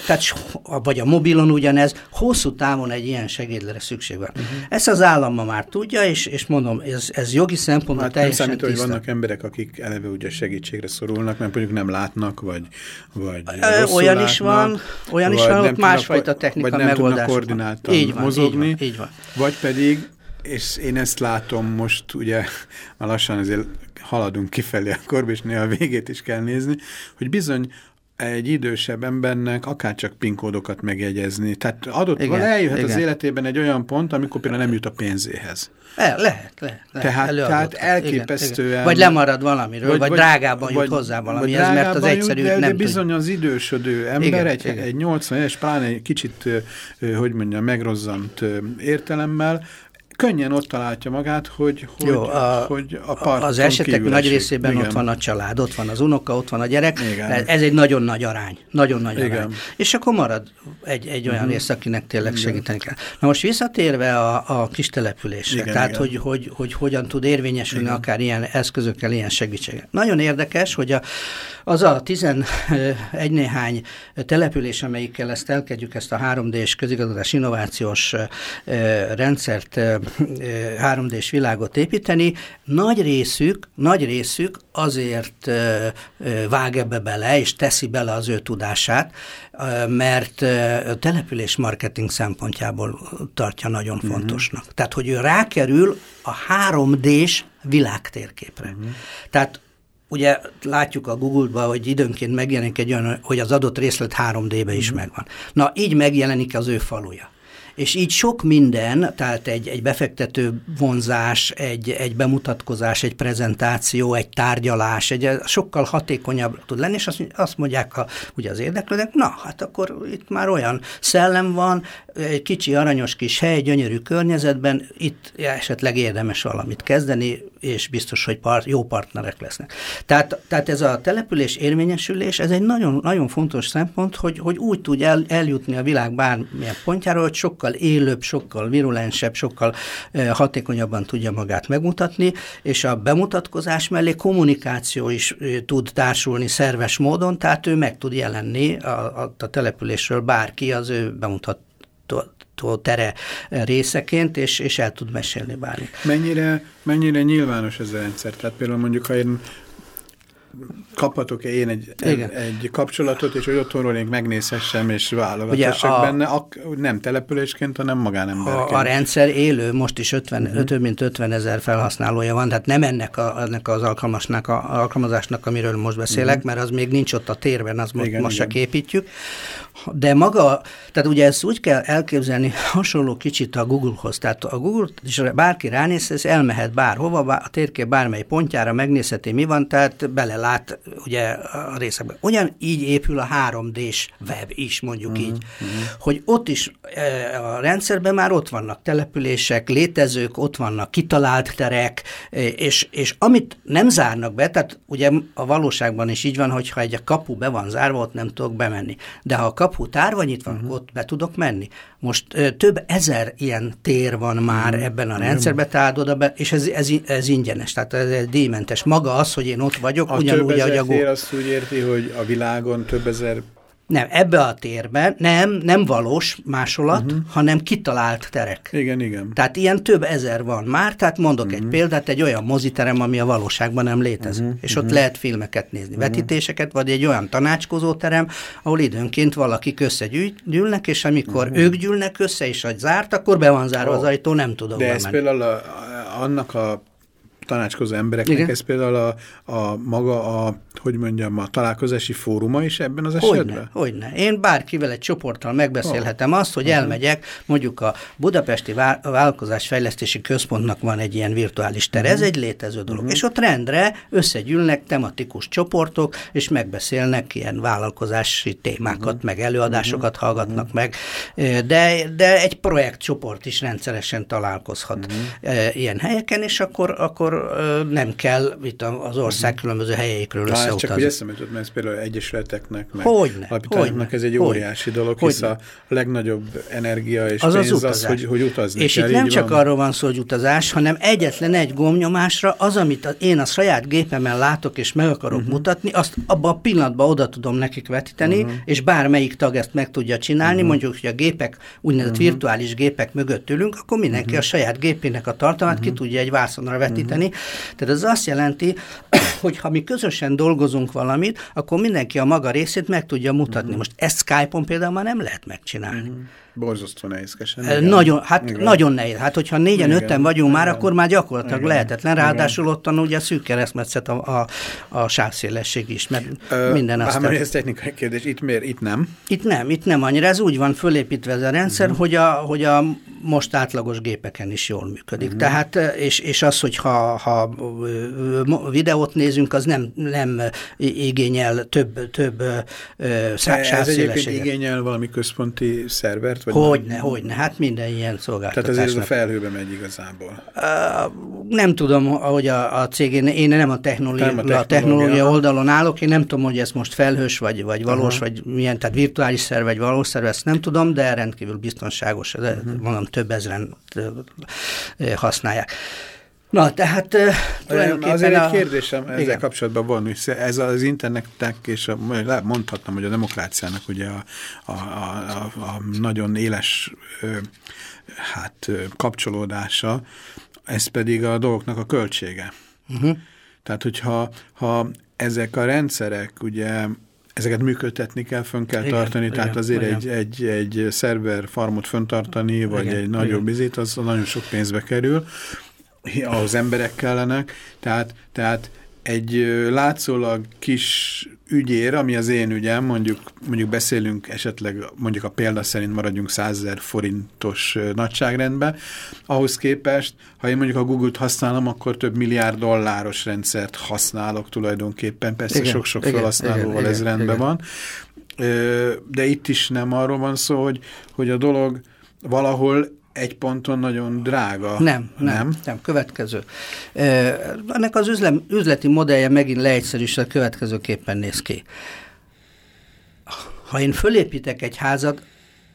Speaker 6: tehát vagy a mobilon ugyanez, hosszú távon egy ilyen segédlere szükség van. Uh-huh. Ezt az állam ma már tudja, és, és mondom, ez, ez jogi szempontból hát teljesen
Speaker 5: számít, hogy vannak emberek, akik eleve ugye segítségre szorulnak, mert mondjuk nem látnak, vagy, vagy
Speaker 6: Olyan látnak, is van, olyan is van, másfajta technika
Speaker 5: vagy nem
Speaker 6: megoldás.
Speaker 5: koordináltan így van, mozogni, így van, így van. vagy pedig és én ezt látom most, ugye, már lassan azért haladunk kifelé a korba, és néha a végét is kell nézni, hogy bizony egy idősebb embernek akár csak pinkódokat megjegyezni. Tehát adott, igen, eljöhet igen. az életében egy olyan pont, amikor például nem jut a pénzéhez.
Speaker 6: El, lehet, lehet.
Speaker 5: Tehát, tehát elképesztően... Igen, igen.
Speaker 6: Vagy lemarad valamiről, vagy, vagy drágában vagy, jut hozzá valamihez, mert az egyszerű jut,
Speaker 5: de, nem de bizony tud. az idősödő ember, igen, egy, igen. egy 80 éves, pláne egy kicsit, hogy mondjam, megrozzant értelemmel, könnyen ott találja magát, hogy, hogy, Jó, a, hogy a parton
Speaker 6: Az esetek nagy részében Igen. ott van a család, ott van az unoka, ott van a gyerek. Igen. Ez egy nagyon nagy arány. Nagyon nagy Igen. arány. És akkor marad egy, egy olyan uh-huh. rész, akinek tényleg Igen. segíteni kell. Na most visszatérve a, a kis településre, Igen, tehát Igen. Hogy, hogy, hogy hogyan tud érvényesülni Igen. akár ilyen eszközökkel, ilyen segítséggel. Nagyon érdekes, hogy a, az a 11 néhány település, amelyikkel ezt elkezdjük, ezt a 3D-s közigazgatás innovációs rendszert 3D-s világot építeni, nagy részük, nagy részük azért vág ebbe bele, és teszi bele az ő tudását, mert település marketing szempontjából tartja nagyon uh-huh. fontosnak. Tehát, hogy ő rákerül a 3D-s világtérképre. Uh-huh. Tehát ugye látjuk a Google-ba, hogy időnként megjelenik egy olyan, hogy az adott részlet 3D-be is uh-huh. megvan. Na, így megjelenik az ő faluja és így sok minden, tehát egy, egy befektető vonzás, egy, egy bemutatkozás, egy prezentáció, egy tárgyalás, egy sokkal hatékonyabb tud lenni, és azt, azt mondják a, ugye az érdeklődők, na, hát akkor itt már olyan szellem van, egy kicsi aranyos kis hely, gyönyörű környezetben, itt esetleg érdemes valamit kezdeni, és biztos, hogy part, jó partnerek lesznek. Tehát, tehát ez a település érvényesülés, ez egy nagyon, nagyon fontos szempont, hogy, hogy úgy tud el, eljutni a világ bármilyen pontjára, hogy sokkal élőbb, sokkal virulensebb, sokkal eh, hatékonyabban tudja magát megmutatni, és a bemutatkozás mellé kommunikáció is eh, tud társulni szerves módon, tehát ő meg tud jelenni a, a, a településről bárki az ő bemutat tere részeként, és, és el tud mesélni bármi.
Speaker 5: Mennyire, mennyire nyilvános ez a rendszer? Tehát például mondjuk, ha én kaphatok-e én egy, egy, egy kapcsolatot, és hogy otthonról én megnézhessem, és válogathassak a, benne, ak, nem településként, hanem magánemberként.
Speaker 6: A, a rendszer élő, most is 50, uh -huh. több mint 50 ezer felhasználója van, tehát nem ennek, a, ennek az alkalmasnak, a, alkalmazásnak, amiről most beszélek, uh mhm. -huh. mert az még nincs ott a térben, az igen, most igen. csak építjük, de maga, tehát ugye ezt úgy kell elképzelni, hasonló kicsit a Google-hoz, tehát a Google, és bárki ránéz, ez elmehet bárhova, a térkép bármely pontjára, megnézheti mi van, tehát bele lát ugye a részekben. Ugyan így épül a 3D-s web is, mondjuk uh-huh, így, uh-huh. hogy ott is a rendszerben már ott vannak települések, létezők, ott vannak kitalált terek, és, és amit nem zárnak be, tehát ugye a valóságban is így van, hogyha egy kapu be van zárva, ott nem tudok bemenni. De ha a kapu tárva nyitva, uh-huh. ott be tudok menni. Most több ezer ilyen tér van már uh-huh. ebben a rendszerben, tehát oda be, és ez, ez, ez ingyenes, tehát ez díjmentes. Maga az, hogy én ott vagyok,
Speaker 5: a
Speaker 6: ugyanúgy,
Speaker 5: ahogy
Speaker 6: a
Speaker 5: tér azt úgy érti, hogy a világon több ezer
Speaker 6: nem, ebbe a térbe nem, nem valós másolat, uh-huh. hanem kitalált terek.
Speaker 5: Igen, igen.
Speaker 6: Tehát ilyen több ezer van már, tehát mondok uh-huh. egy mhm. példát, egy olyan moziterem, ami a valóságban nem létezik, uh-huh. és ott uh-huh. lehet filmeket nézni, uh-huh. vetítéseket, vagy egy olyan tanácskozóterem, ahol időnként valakik összegyűlnek, és amikor uh-huh. ők gyűlnek össze, és egy zárt, akkor be van zárva oh. az ajtó, nem tudok
Speaker 5: De ez például a, annak a tanácskozó embereknek Igen. ez például a, a maga a, hogy mondjam, a találkozási fóruma is ebben az esetben?
Speaker 6: Hogyne, hogyne. Én bárkivel egy csoporttal megbeszélhetem oh. azt, hogy uh-huh. elmegyek, mondjuk a Budapesti Vállalkozásfejlesztési Központnak van egy ilyen virtuális tere, uh-huh. ez egy létező dolog, uh-huh. és ott rendre összegyűlnek tematikus csoportok, és megbeszélnek ilyen vállalkozási témákat, uh-huh. meg előadásokat uh-huh. hallgatnak uh-huh. meg, de, de egy projektcsoport is rendszeresen találkozhat uh-huh. ilyen helyeken, és akkor, akkor nem kell itt az ország különböző helyeikről összeutazni.
Speaker 5: Csak hogy eszembe jutott, mert ez például egyesületeknek, meg
Speaker 6: hogyne,
Speaker 5: hogyne, ez egy hogyne, óriási dolog, hogyne. hisz a legnagyobb energia és az pénz az, az, hogy, hogy utazni
Speaker 6: És
Speaker 5: kell,
Speaker 6: itt nem csak van. arról van szó, hogy utazás, hanem egyetlen egy gomnyomásra az, amit én a saját gépemen látok és meg akarok uh-huh. mutatni, azt abban a pillanatban oda tudom nekik vetíteni, uh-huh. és bármelyik tag ezt meg tudja csinálni, uh-huh. mondjuk, hogy a gépek, úgynevezett uh-huh. virtuális gépek mögött ülünk, akkor mindenki uh-huh. a saját gépének a tartalmát uh-huh. ki tudja egy vászonra vetíteni, tehát ez azt jelenti, hogy ha mi közösen dolgozunk valamit, akkor mindenki a maga részét meg tudja mutatni. Uh-huh. Most ezt Skype-on például már nem lehet megcsinálni. Uh-huh.
Speaker 5: Borzasztó nehézkesen.
Speaker 6: Nagyon, hát igen. nagyon nehéz. Hát hogyha négyen, igen. öten vagyunk igen. már, akkor már gyakorlatilag igen. lehetetlen. Ráadásul ott ugye a szűk keresztmetszet a, a, a sávszélesség is, mert Ö, minden azt...
Speaker 5: Hát, ez technikai kérdés, itt miért? Itt nem?
Speaker 6: Itt nem, itt nem annyira. Ez úgy van fölépítve ez a rendszer, uh-huh. hogy, a, hogy a most átlagos gépeken is jól működik. Uh-huh. Tehát, és, és az, hogy ha, ha videót nézünk, az nem, nem igényel több, több
Speaker 5: sávszélességet. Ez egyébként igényel valami központi szervert?
Speaker 6: Vagy hogyne, nem? hogyne, hát minden ilyen szolgáltatás.
Speaker 5: Tehát azért ez a felhőbe megy igazából.
Speaker 6: Uh, nem tudom, hogy a, a cég, én, én nem a technológia, nem a technológia, a technológia oldalon állok, én nem tudom, hogy ez most felhős, vagy, vagy valós, uh-huh. vagy milyen, tehát virtuális szerv, vagy valós szerv, ezt nem tudom, de rendkívül biztonságos, uh-huh. mondom, több ezeren használják. Na, tehát
Speaker 5: tulajdonképpen Azért a... egy kérdésem ezzel igen. kapcsolatban van, hogy ez az internetnek, és a, mondhatnám, hogy a demokráciának ugye a, a, a, a nagyon éles hát, kapcsolódása, ez pedig a dolgoknak a költsége. Uh mhm. -huh. Tehát, hogyha ha ezek a rendszerek ugye ezeket működtetni kell, fönn kell igen, tartani, igen, tehát azért igen. egy, egy, egy szerver farmot föntartani, vagy igen, egy nagyobb izét, az nagyon sok pénzbe kerül, ahhoz emberek kellenek, tehát, tehát egy látszólag kis ügyér, ami az én ügyem, mondjuk, mondjuk beszélünk esetleg, mondjuk a példa szerint maradjunk 100 ezer forintos nagyságrendben, ahhoz képest, ha én mondjuk a Google-t használom, akkor több milliárd dolláros rendszert használok tulajdonképpen, persze sok-sok felhasználóval ez igen, rendben igen. van, de itt is nem arról van szó, hogy, hogy a dolog valahol egy ponton nagyon drága.
Speaker 6: Nem, nem, nem, nem következő. E, ennek az üzlem, üzleti modellje megint leegyszerűsítve következőképpen néz ki. Ha én fölépítek egy házat,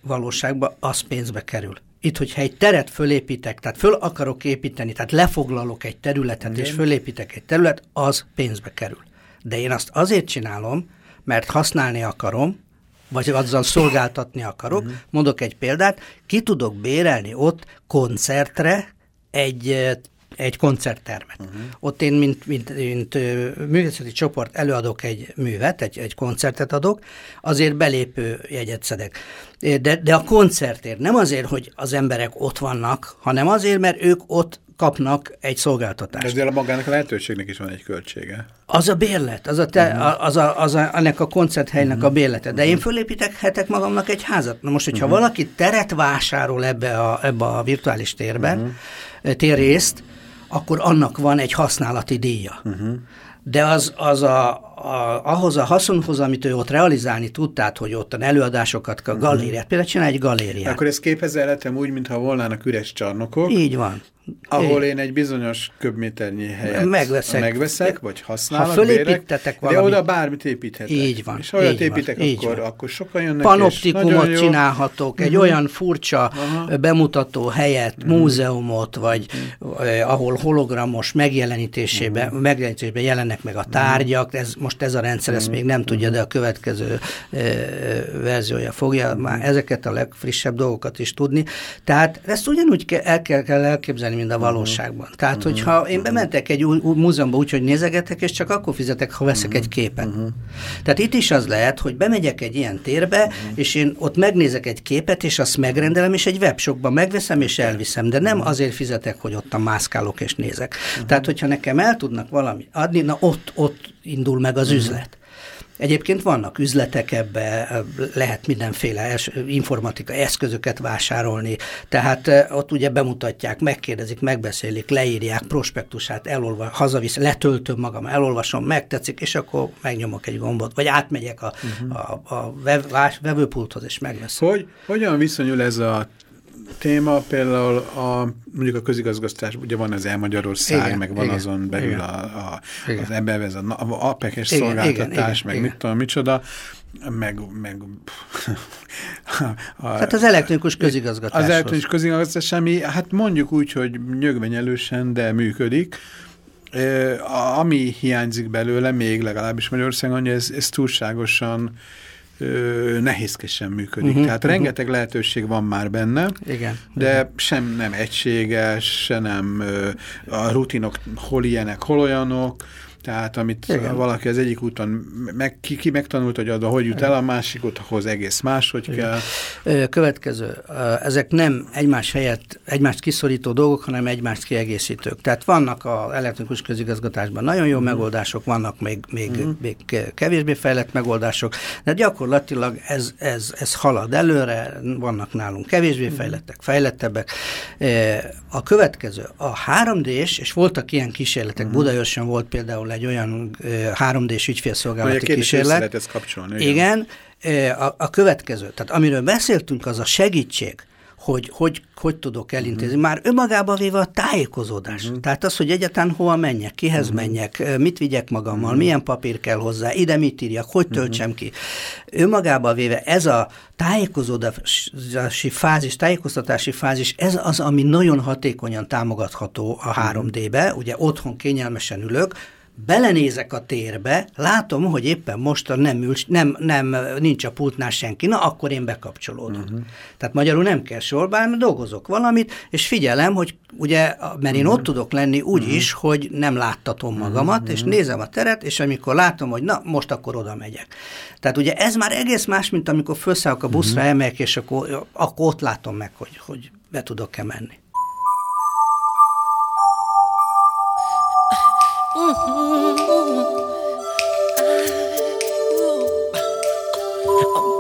Speaker 6: valóságban az pénzbe kerül. Itt, hogyha egy teret fölépítek, tehát föl akarok építeni, tehát lefoglalok egy területet, Igen. és fölépítek egy terület, az pénzbe kerül. De én azt azért csinálom, mert használni akarom, vagy azzal szolgáltatni akarok. Uh-huh. Mondok egy példát, ki tudok bérelni ott koncertre egy egy koncerttermet. Uh-huh. Ott én, mint, mint, mint művészeti csoport előadok egy művet, egy, egy koncertet adok, azért belépő jegyet szedek. De, de a koncertért nem azért, hogy az emberek ott vannak, hanem azért, mert ők ott kapnak egy szolgáltatást.
Speaker 5: De a magának a lehetőségnek is van egy költsége.
Speaker 6: Az a bérlet, az a, te, uh-huh. az a, az a ennek a koncerthelynek uh-huh. a bérlete. De én fölépíthetek magamnak egy házat. Na most, hogyha uh-huh. valaki teret vásárol ebbe a, ebbe a virtuális térben, uh-huh. térrészt, akkor annak van egy használati díja. Uh-huh. de az, az a, a, ahhoz a haszonhoz, amit ő ott realizálni tud, tehát hogy ott a előadásokat, a galériát, például csinál egy galériát.
Speaker 5: Akkor ez képezelhetem úgy, mintha volnának üres csarnokok.
Speaker 6: Így van.
Speaker 5: Ahol én egy bizonyos köbméternyi helyet
Speaker 6: megveszek,
Speaker 5: megveszek vagy használok,
Speaker 6: ha fölépítetek
Speaker 5: valami, de oda bármit építhetek.
Speaker 6: Így van.
Speaker 5: És ha olyat építek,
Speaker 6: van,
Speaker 5: akkor, akkor sokan jönnek,
Speaker 6: Panoptikumot csinálhatok, egy uh-huh. olyan furcsa Aha. bemutató helyet, uh-huh. múzeumot, vagy uh-huh. ahol hologramos megjelenítésében, uh-huh. megjelenítésében jelennek meg a tárgyak, ez, most ez a rendszer ezt még nem tudja, de a következő uh, verziója fogja már ezeket a legfrissebb dolgokat is tudni. Tehát ezt ugyanúgy ke- el kell, kell elképzelni, mint a valóságban. Tehát, hogyha én bementek egy új, új múzeumba úgy, hogy nézegetek, és csak akkor fizetek, ha veszek egy képet. Tehát itt is az lehet, hogy bemegyek egy ilyen térbe, és én ott megnézek egy képet, és azt megrendelem, és egy webshopban megveszem, és elviszem, de nem azért fizetek, hogy ott a mászkálok és nézek. Tehát, hogyha nekem el tudnak valamit adni, na ott, ott indul meg az üzlet. Egyébként vannak üzletek ebbe, lehet mindenféle informatika eszközöket vásárolni, tehát ott ugye bemutatják, megkérdezik, megbeszélik, leírják, prospektusát elolva, hazavisz, letöltöm magam, elolvasom, megtetszik, és akkor megnyomok egy gombot, vagy átmegyek a, uh-huh. a, a vev, vevőpulthoz, és megveszem.
Speaker 5: Hogy, hogyan viszonyul ez a téma, például a, mondjuk a közigazgatás, ugye van az El-Magyarország, igen, meg van igen, azon belül igen, a, a, igen. az ebbe ez a, a APEK-es szolgáltatás, igen, meg igen. mit tudom, micsoda, meg, meg
Speaker 6: a, hát az elektronikus közigazgatás.
Speaker 5: Az elektronikus közigazgatás, ami hát mondjuk úgy, hogy nyögvenyelősen, de működik. Ami hiányzik belőle, még legalábbis Magyarországon, hogy ez, ez túlságosan ö, nehézkesen működik. Uh mhm, -huh, Tehát uh mhm. -huh. rengeteg lehetőség van már benne,
Speaker 6: Igen.
Speaker 5: de Igen. sem nem egységes, se nem ö, a rutinok hol ilyenek, hol olyanok, tehát amit Igen. valaki az egyik úton, meg, ki, ki megtanult, hogy oda hogy jut el, a másik úthoz egész máshogy Igen.
Speaker 6: kell. Következő, ezek nem egymás helyett, egymást kiszorító dolgok, hanem egymást kiegészítők. Tehát vannak a elektronikus közigazgatásban nagyon jó mm. megoldások, vannak még, még, mm. még kevésbé fejlett megoldások, de gyakorlatilag ez, ez, ez halad előre, vannak nálunk kevésbé mm. fejlettek, fejlettebbek. A következő, a 3D-s, és voltak ilyen kísérletek, mm. Budaörsön volt például egy olyan 3D-s ügyfélszolgálati kísérlet.
Speaker 5: ezt kapcsolni.
Speaker 6: Igen, igen a, a következő, tehát amiről beszéltünk, az a segítség, hogy hogy, hogy tudok elintézni. Uh-huh. Már önmagába véve a tájékozódás. Uh-huh. Tehát az, hogy egyáltalán hova menjek, kihez uh-huh. menjek, mit vigyek magammal, uh-huh. milyen papír kell hozzá, ide mit írjak, hogy töltsem uh-huh. ki. Önmagába véve ez a tájékozódási fázis, tájékoztatási fázis, ez az, ami nagyon hatékonyan támogatható a 3D-be. Ugye otthon kényelmesen ülök, belenézek a térbe, látom, hogy éppen most nem, ül, nem, nem nincs a pultnál senki, na akkor én bekapcsolódom. Uh-huh. Tehát magyarul nem kell sorban, dolgozok valamit, és figyelem, hogy ugye, mert én uh-huh. ott tudok lenni úgy uh-huh. is, hogy nem láttatom magamat, uh-huh. és nézem a teret, és amikor látom, hogy na, most akkor oda megyek. Tehát ugye ez már egész más, mint amikor felszállok a buszra, uh-huh. emelyek, és akkor, akkor ott látom meg, hogy, hogy be tudok-e menni.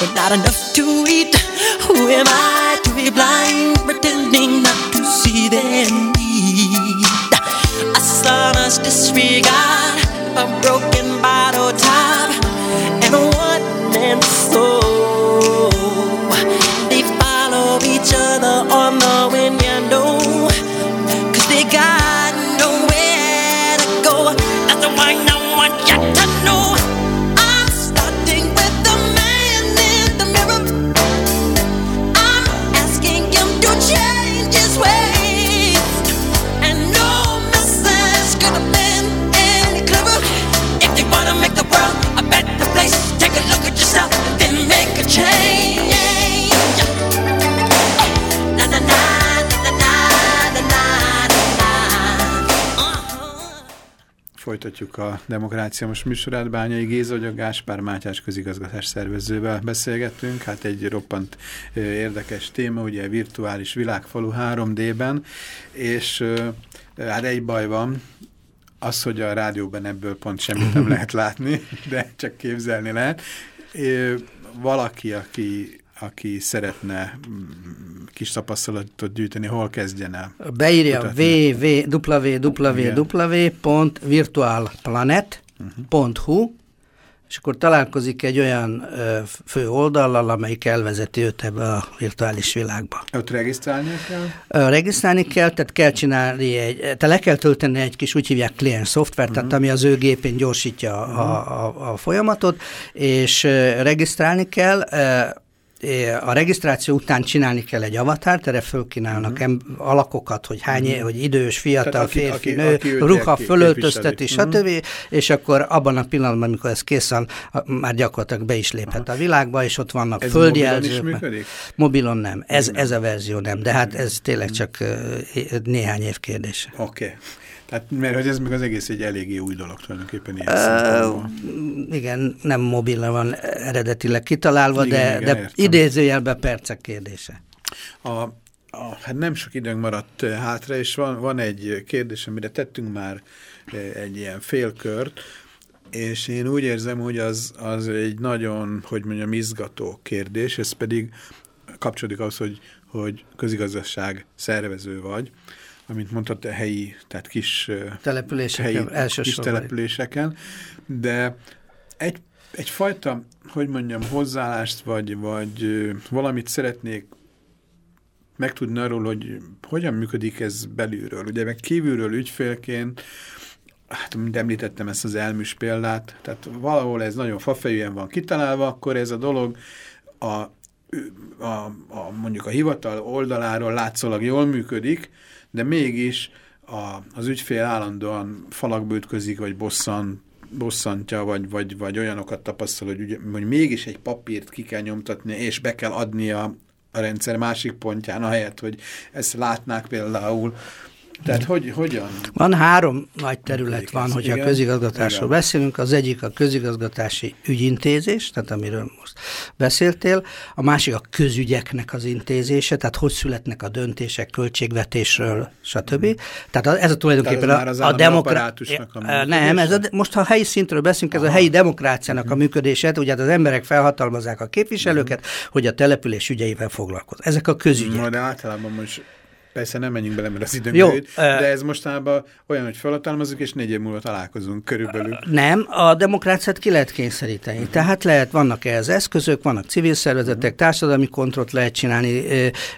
Speaker 6: but not enough to eat. Who am I to be blind, pretending not to see their need? A son's disregard,
Speaker 5: folytatjuk a Demokrácia Most műsorát. Bányai Géza, hogy a Gáspár Mátyás közigazgatás szervezővel beszélgettünk. Hát egy roppant érdekes téma, ugye virtuális világfalu 3D-ben, és hát egy baj van, az, hogy a rádióban ebből pont semmit nem lehet látni, de csak képzelni lehet. Valaki, aki aki szeretne mm, kis tapasztalatot gyűjteni, hol kezdjen el?
Speaker 6: Beírja www.virtualplanet.hu és akkor találkozik egy olyan ö, fő oldallal, amelyik elvezeti őt ebbe a virtuális világba.
Speaker 5: Ott regisztrálni kell?
Speaker 6: Ö, regisztrálni kell, tehát kell csinálni egy, te le kell tölteni egy kis, úgy hívják kliens szoftvert, uh -huh. tehát mhm. ami az ő gépén gyorsítja uh -huh. a, a, a folyamatot, és ö, regisztrálni kell, ö, a regisztráció után csinálni kell egy avatárt, erre fölkínálnak uh mhm. -huh. alakokat, hogy hány, uh mhm. -huh. hogy idős, fiatal, Tehát aki, férfi, aki, nő, aki ruha fölöltözteti, stb. Uh -huh. És akkor abban a pillanatban, amikor ez kész van, már gyakorlatilag be is léphet uh -huh. a világba, és ott vannak ez földjelzők. Mobilon működik? Mobilon nem, ez, nem. ez a verzió nem, de hát ez tényleg csak néhány év kérdése.
Speaker 5: Oké. Okay. Tehát, mert hogy ez még az egész egy eléggé új dolog tulajdonképpen ilyen uh,
Speaker 6: Igen, nem mobilra van eredetileg kitalálva, igen, de, igen, de idézőjelben percek kérdése.
Speaker 5: A, a, hát nem sok időnk maradt eh, hátra, és van, van egy kérdés, amire tettünk már eh, egy ilyen félkört, és én úgy érzem, hogy az, az egy nagyon, hogy mondjam, izgató kérdés, ez pedig kapcsolódik ahhoz, hogy, hogy közigazgasság szervező vagy, amint mondtad, a helyi, tehát kis
Speaker 6: településeken, helyi, kis
Speaker 5: településeken, de egy, egyfajta, hogy mondjam, hozzáállást, vagy, vagy valamit szeretnék megtudni arról, hogy hogyan működik ez belülről. Ugye meg kívülről ügyfélként, hát mint említettem ezt az elműs példát, tehát valahol ez nagyon fafejűen van kitalálva, akkor ez a dolog a, a, a mondjuk a hivatal oldaláról látszólag jól működik, de mégis a, az ügyfél állandóan falakba ütközik, vagy bosszan, bosszantja, vagy, vagy, vagy olyanokat tapasztal, hogy, ugye, hogy mégis egy papírt ki kell nyomtatni, és be kell adnia a rendszer másik pontján, ahelyett, hogy ezt látnák például tehát hogy, hogyan?
Speaker 6: Van három nagy terület van, hogyha igen, közigazgatásról igen. beszélünk. Az egyik a közigazgatási ügyintézés, tehát amiről most beszéltél. A másik a közügyeknek az intézése, tehát hogy születnek a döntések költségvetésről, stb. Hmm. Tehát ez a tulajdonképpen
Speaker 5: tehát ez a, a demokrácia.
Speaker 6: Nem, ez a, most ha helyi szintről beszélünk, ez Aha. a helyi demokráciának hmm. a működése, ugye hát az emberek felhatalmazzák a képviselőket, hmm. hogy a település ügyeivel foglalkoz. Ezek a közügyek.
Speaker 5: Na, de általában most Persze nem menjünk bele, mert az időnk Jó, jut, de ez mostában olyan, hogy felhatalmazunk, és négy év múlva találkozunk körülbelül.
Speaker 6: Nem, a demokráciát ki lehet kényszeríteni. Uh-huh. Tehát lehet, vannak ehhez eszközök, vannak civil szervezetek, uh-huh. társadalmi kontrollt lehet csinálni,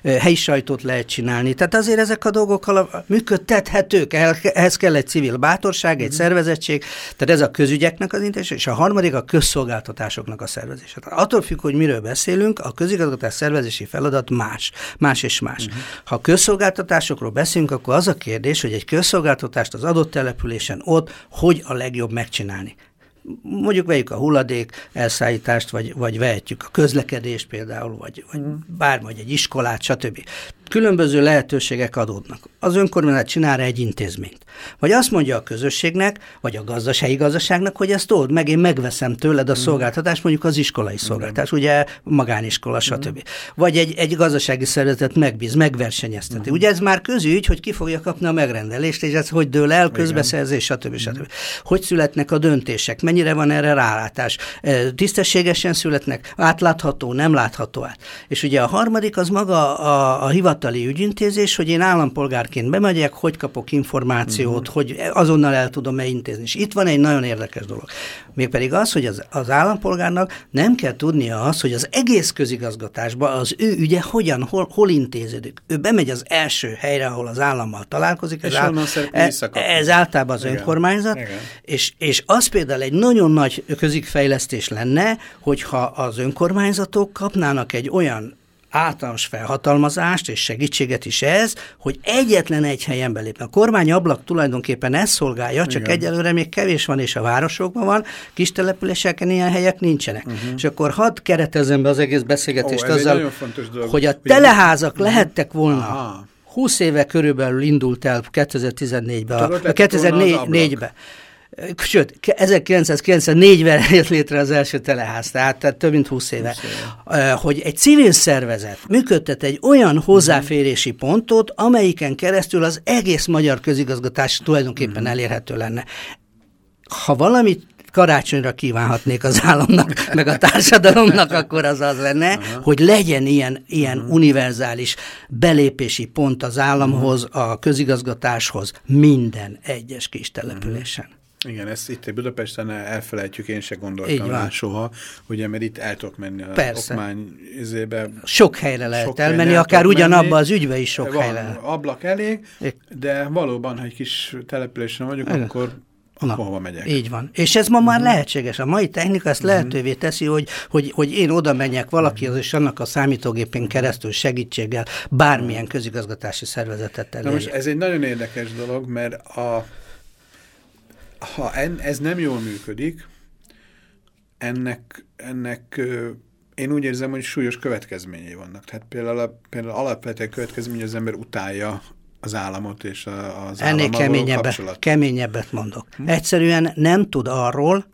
Speaker 6: helyi sajtót lehet csinálni. Tehát azért ezek a dolgok működtethetők. Ehhez kell egy civil bátorság, egy uh-huh. szervezettség. Tehát ez a közügyeknek az intézés, és a harmadik a közszolgáltatásoknak a szervezése. Tehát attól függ, hogy miről beszélünk, a közigazgatás szervezési feladat más. Más és más. Uh-huh. Ha közszolgáltatás közszolgáltatásokról beszélünk, akkor az a kérdés, hogy egy közszolgáltatást az adott településen ott hogy a legjobb megcsinálni? Mondjuk vegyük a hulladék elszállítást, vagy, vagy vehetjük a közlekedést például, vagy, vagy bármi, vagy egy iskolát, stb különböző lehetőségek adódnak. Az önkormányzat csinál egy intézményt. Vagy azt mondja a közösségnek, vagy a gazdasági gazdaságnak, hogy ezt old meg, én megveszem tőled a mm. szolgáltatást, mondjuk az iskolai szolgáltatás, ugye magániskola, mm. stb. Vagy egy, egy gazdasági szervezet megbíz, megversenyezteti. Mm. Ugye ez már közügy, hogy ki fogja kapni a megrendelést, és ez hogy dől el, közbeszerzés, stb. stb. Hogy születnek a döntések, mennyire van erre rálátás, tisztességesen születnek, átlátható, nem látható át. És ugye a harmadik az maga a, a hivat hivatali ügyintézés, hogy én állampolgárként bemegyek, hogy kapok információt, uh-huh. hogy azonnal el tudom-e intézni. És itt van egy nagyon érdekes dolog. Mégpedig az, hogy az, az állampolgárnak nem kell tudnia az, hogy az egész közigazgatásban az ő ügye hogyan, hol, hol intéződik. Ő bemegy az első helyre, ahol az állammal találkozik.
Speaker 5: És ez, áll,
Speaker 6: ez, ez általában az Igen. önkormányzat, Igen. És, és az például egy nagyon nagy közigfejlesztés lenne, hogyha az önkormányzatok kapnának egy olyan általános felhatalmazást és segítséget is ez, hogy egyetlen egy helyen belépne. A kormány ablak tulajdonképpen ezt szolgálja, csak Igen. egyelőre még kevés van, és a városokban van, kis településeken ilyen helyek nincsenek. Uh-huh. És akkor hadd keretezem be az egész beszélgetést oh, azzal, hogy a teleházak uh-huh. lehettek volna Aha. 20 éve körülbelül indult el 2014-ben, 2004-ben sőt, 1994-ben jött létre az első teleház, tehát, tehát több mint 20 éve, 20 éve, hogy egy civil szervezet működtet egy olyan hozzáférési pontot, amelyiken keresztül az egész magyar közigazgatás tulajdonképpen mhm. elérhető lenne. Ha valamit karácsonyra kívánhatnék az államnak, meg a társadalomnak, akkor az az lenne, Aha. hogy legyen ilyen, ilyen uh-huh. univerzális belépési pont az államhoz, uh-huh. a közigazgatáshoz minden egyes kis településen. Uh-huh.
Speaker 5: Igen, ezt itt Budapesten elfelejtjük, én se gondoltam rá soha, ugye, mert itt el tudok menni a
Speaker 6: Persze.
Speaker 5: okmány izébe.
Speaker 6: Sok helyre lehet sok elmenni, akár ugyanabba az ügybe is sok
Speaker 5: Van,
Speaker 6: helyre.
Speaker 5: ablak elég, de valóban, ha egy kis településen vagyunk, Igen. akkor Na, hova megyek.
Speaker 6: Így van. És ez ma uh-huh. már mhm. lehetséges. A mai technika ezt uh-huh. lehetővé teszi, hogy, hogy, hogy én oda menjek valakihoz, és annak a számítógépén keresztül segítséggel bármilyen közigazgatási szervezetet elérjek.
Speaker 5: Na most ez egy nagyon érdekes dolog, mert a, ha en, ez nem jól működik, ennek, ennek én úgy érzem, hogy súlyos következményei vannak. Tehát például, például alapvetően következmény, az ember utálja az államot és az
Speaker 6: Ennél keményebbet, keményebbet mondok. Hm? Egyszerűen nem tud arról,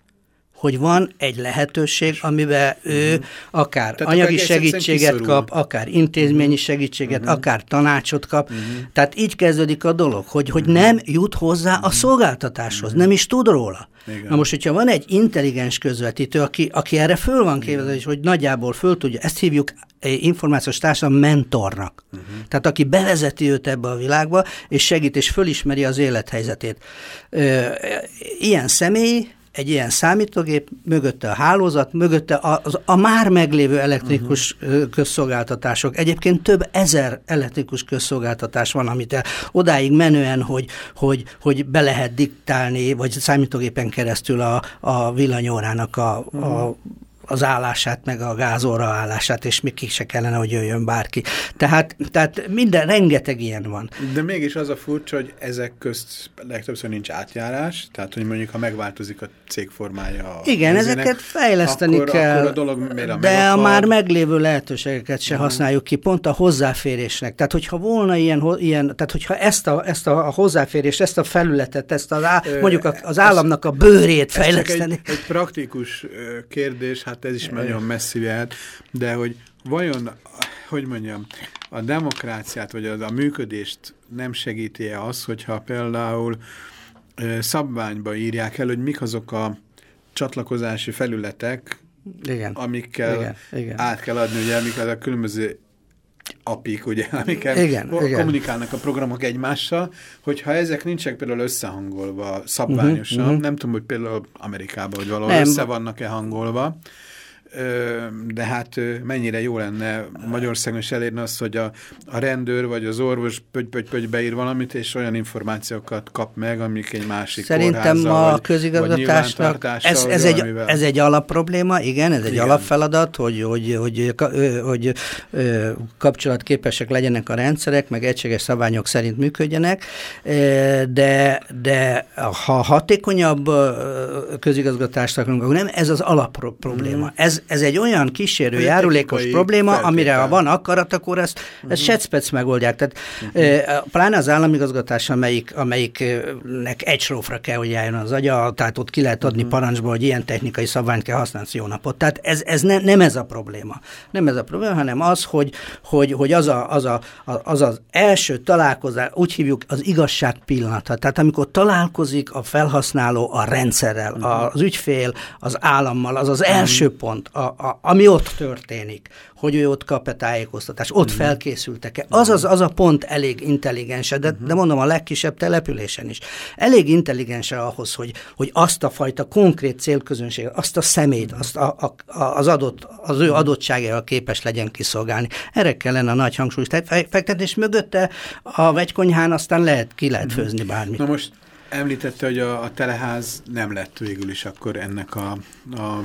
Speaker 6: hogy van egy lehetőség, amiben ő uh-huh. akár Tehát anyagi segítséget kap, akár intézményi uh-huh. segítséget, uh-huh. akár tanácsot kap. Uh-huh. Tehát így kezdődik a dolog, hogy, hogy uh-huh. nem jut hozzá a szolgáltatáshoz, uh-huh. nem is tud róla. Igen. Na most, hogyha van egy intelligens közvetítő, aki, aki erre föl van képzelve, és hogy nagyjából föl tudja, ezt hívjuk információs társadalom mentornak. Uh-huh. Tehát aki bevezeti őt ebbe a világba, és segít, és fölismeri az élethelyzetét. Ilyen személy egy ilyen számítógép, mögötte a hálózat, mögötte a, a, a már meglévő elektrikus uh-huh. közszolgáltatások. Egyébként több ezer elektrikus közszolgáltatás van, amit el, odáig menően, hogy, hogy, hogy be lehet diktálni, vagy számítógépen keresztül a, a villanyórának a, uh-huh. a az állását, meg a gázóra állását, és még ki se kellene, hogy jöjjön bárki. Tehát, tehát minden, rengeteg ilyen van.
Speaker 5: De mégis az a furcsa, hogy ezek közt legtöbbször nincs átjárás, tehát hogy mondjuk, ha megváltozik a cégformája.
Speaker 6: Igen, ezének, ezeket fejleszteni
Speaker 5: akkor,
Speaker 6: kell,
Speaker 5: akkor a dolog miért a
Speaker 6: de a már meglévő lehetőségeket se uh -huh. használjuk ki, pont a hozzáférésnek. Tehát, hogyha volna ilyen, ilyen tehát hogyha ezt a, ezt a, a hozzáférést, ezt a felületet, ezt az, á, mondjuk az államnak a bőrét fejleszteni.
Speaker 5: Egy, egy praktikus kérdés, hát hát ez is nagyon messzi lehet, de hogy vajon, hogy mondjam, a demokráciát, vagy a, a működést nem segíti-e az, hogyha például szabványba írják el, hogy mik azok a csatlakozási felületek, igen. amikkel igen, igen. át kell adni, ugye, amikkel a különböző apik, ugye, amikkel igen, kommunikálnak igen. a programok egymással, hogyha ezek nincsenek például összehangolva szabványosan, uh -huh, uh -huh. nem tudom, hogy például Amerikában, hogy valahol nem. össze vannak-e hangolva, de hát mennyire jó lenne Magyarországon is elérni azt, hogy a, a rendőr vagy az orvos pögy-pögy-pögy beír valamit, és olyan információkat kap meg, amik egy másik
Speaker 6: Szerintem a vagy, közigazgatásnak ez, ez, egy, ez egy alapprobléma, igen, ez egy igen. alapfeladat, hogy, hogy, hogy, hogy, hogy kapcsolatképesek legyenek a rendszerek, meg egységes szabványok szerint működjenek, de, de ha hatékonyabb közigazgatást akarunk, nem ez az alapprobléma. Mm. Ez, ez egy olyan kísérő, járulékos probléma, feltétel. amire ha van akarat, akkor ezt, uh-huh. ezt secpec megoldják. Tehát uh-huh. pláne az államigazgatás, amelyik, amelyiknek egy srófra kell, hogy járjon az agya, tehát ott ki lehet adni uh-huh. parancsba, hogy ilyen technikai szabványt kell használni, jó napot. Tehát ez, ez ne, nem ez a probléma. Nem ez a probléma, hanem az, hogy, hogy, hogy az, a, az, a, az az első találkozás, úgy hívjuk az igazság pillanata. Tehát amikor találkozik a felhasználó a rendszerrel, uh-huh. az ügyfél az állammal, az az első pont, a, a, ami ott történik, hogy ő ott kap-e tájékoztatást, ott uh-huh. felkészültek-e. Az, az, az a pont elég intelligens, de, uh-huh. de mondom a legkisebb településen is. Elég intelligens ahhoz, hogy, hogy azt a fajta konkrét célközönséget, azt a szemét, azt a, a, az adott, az ő adottságával képes legyen kiszolgálni. Erre kellene a nagy hangsúlyt fektetni, és mögötte a vegykonyhán aztán lehet, ki lehet főzni bármit.
Speaker 5: Na most említette, hogy a, a teleház nem lett végül is akkor ennek a, a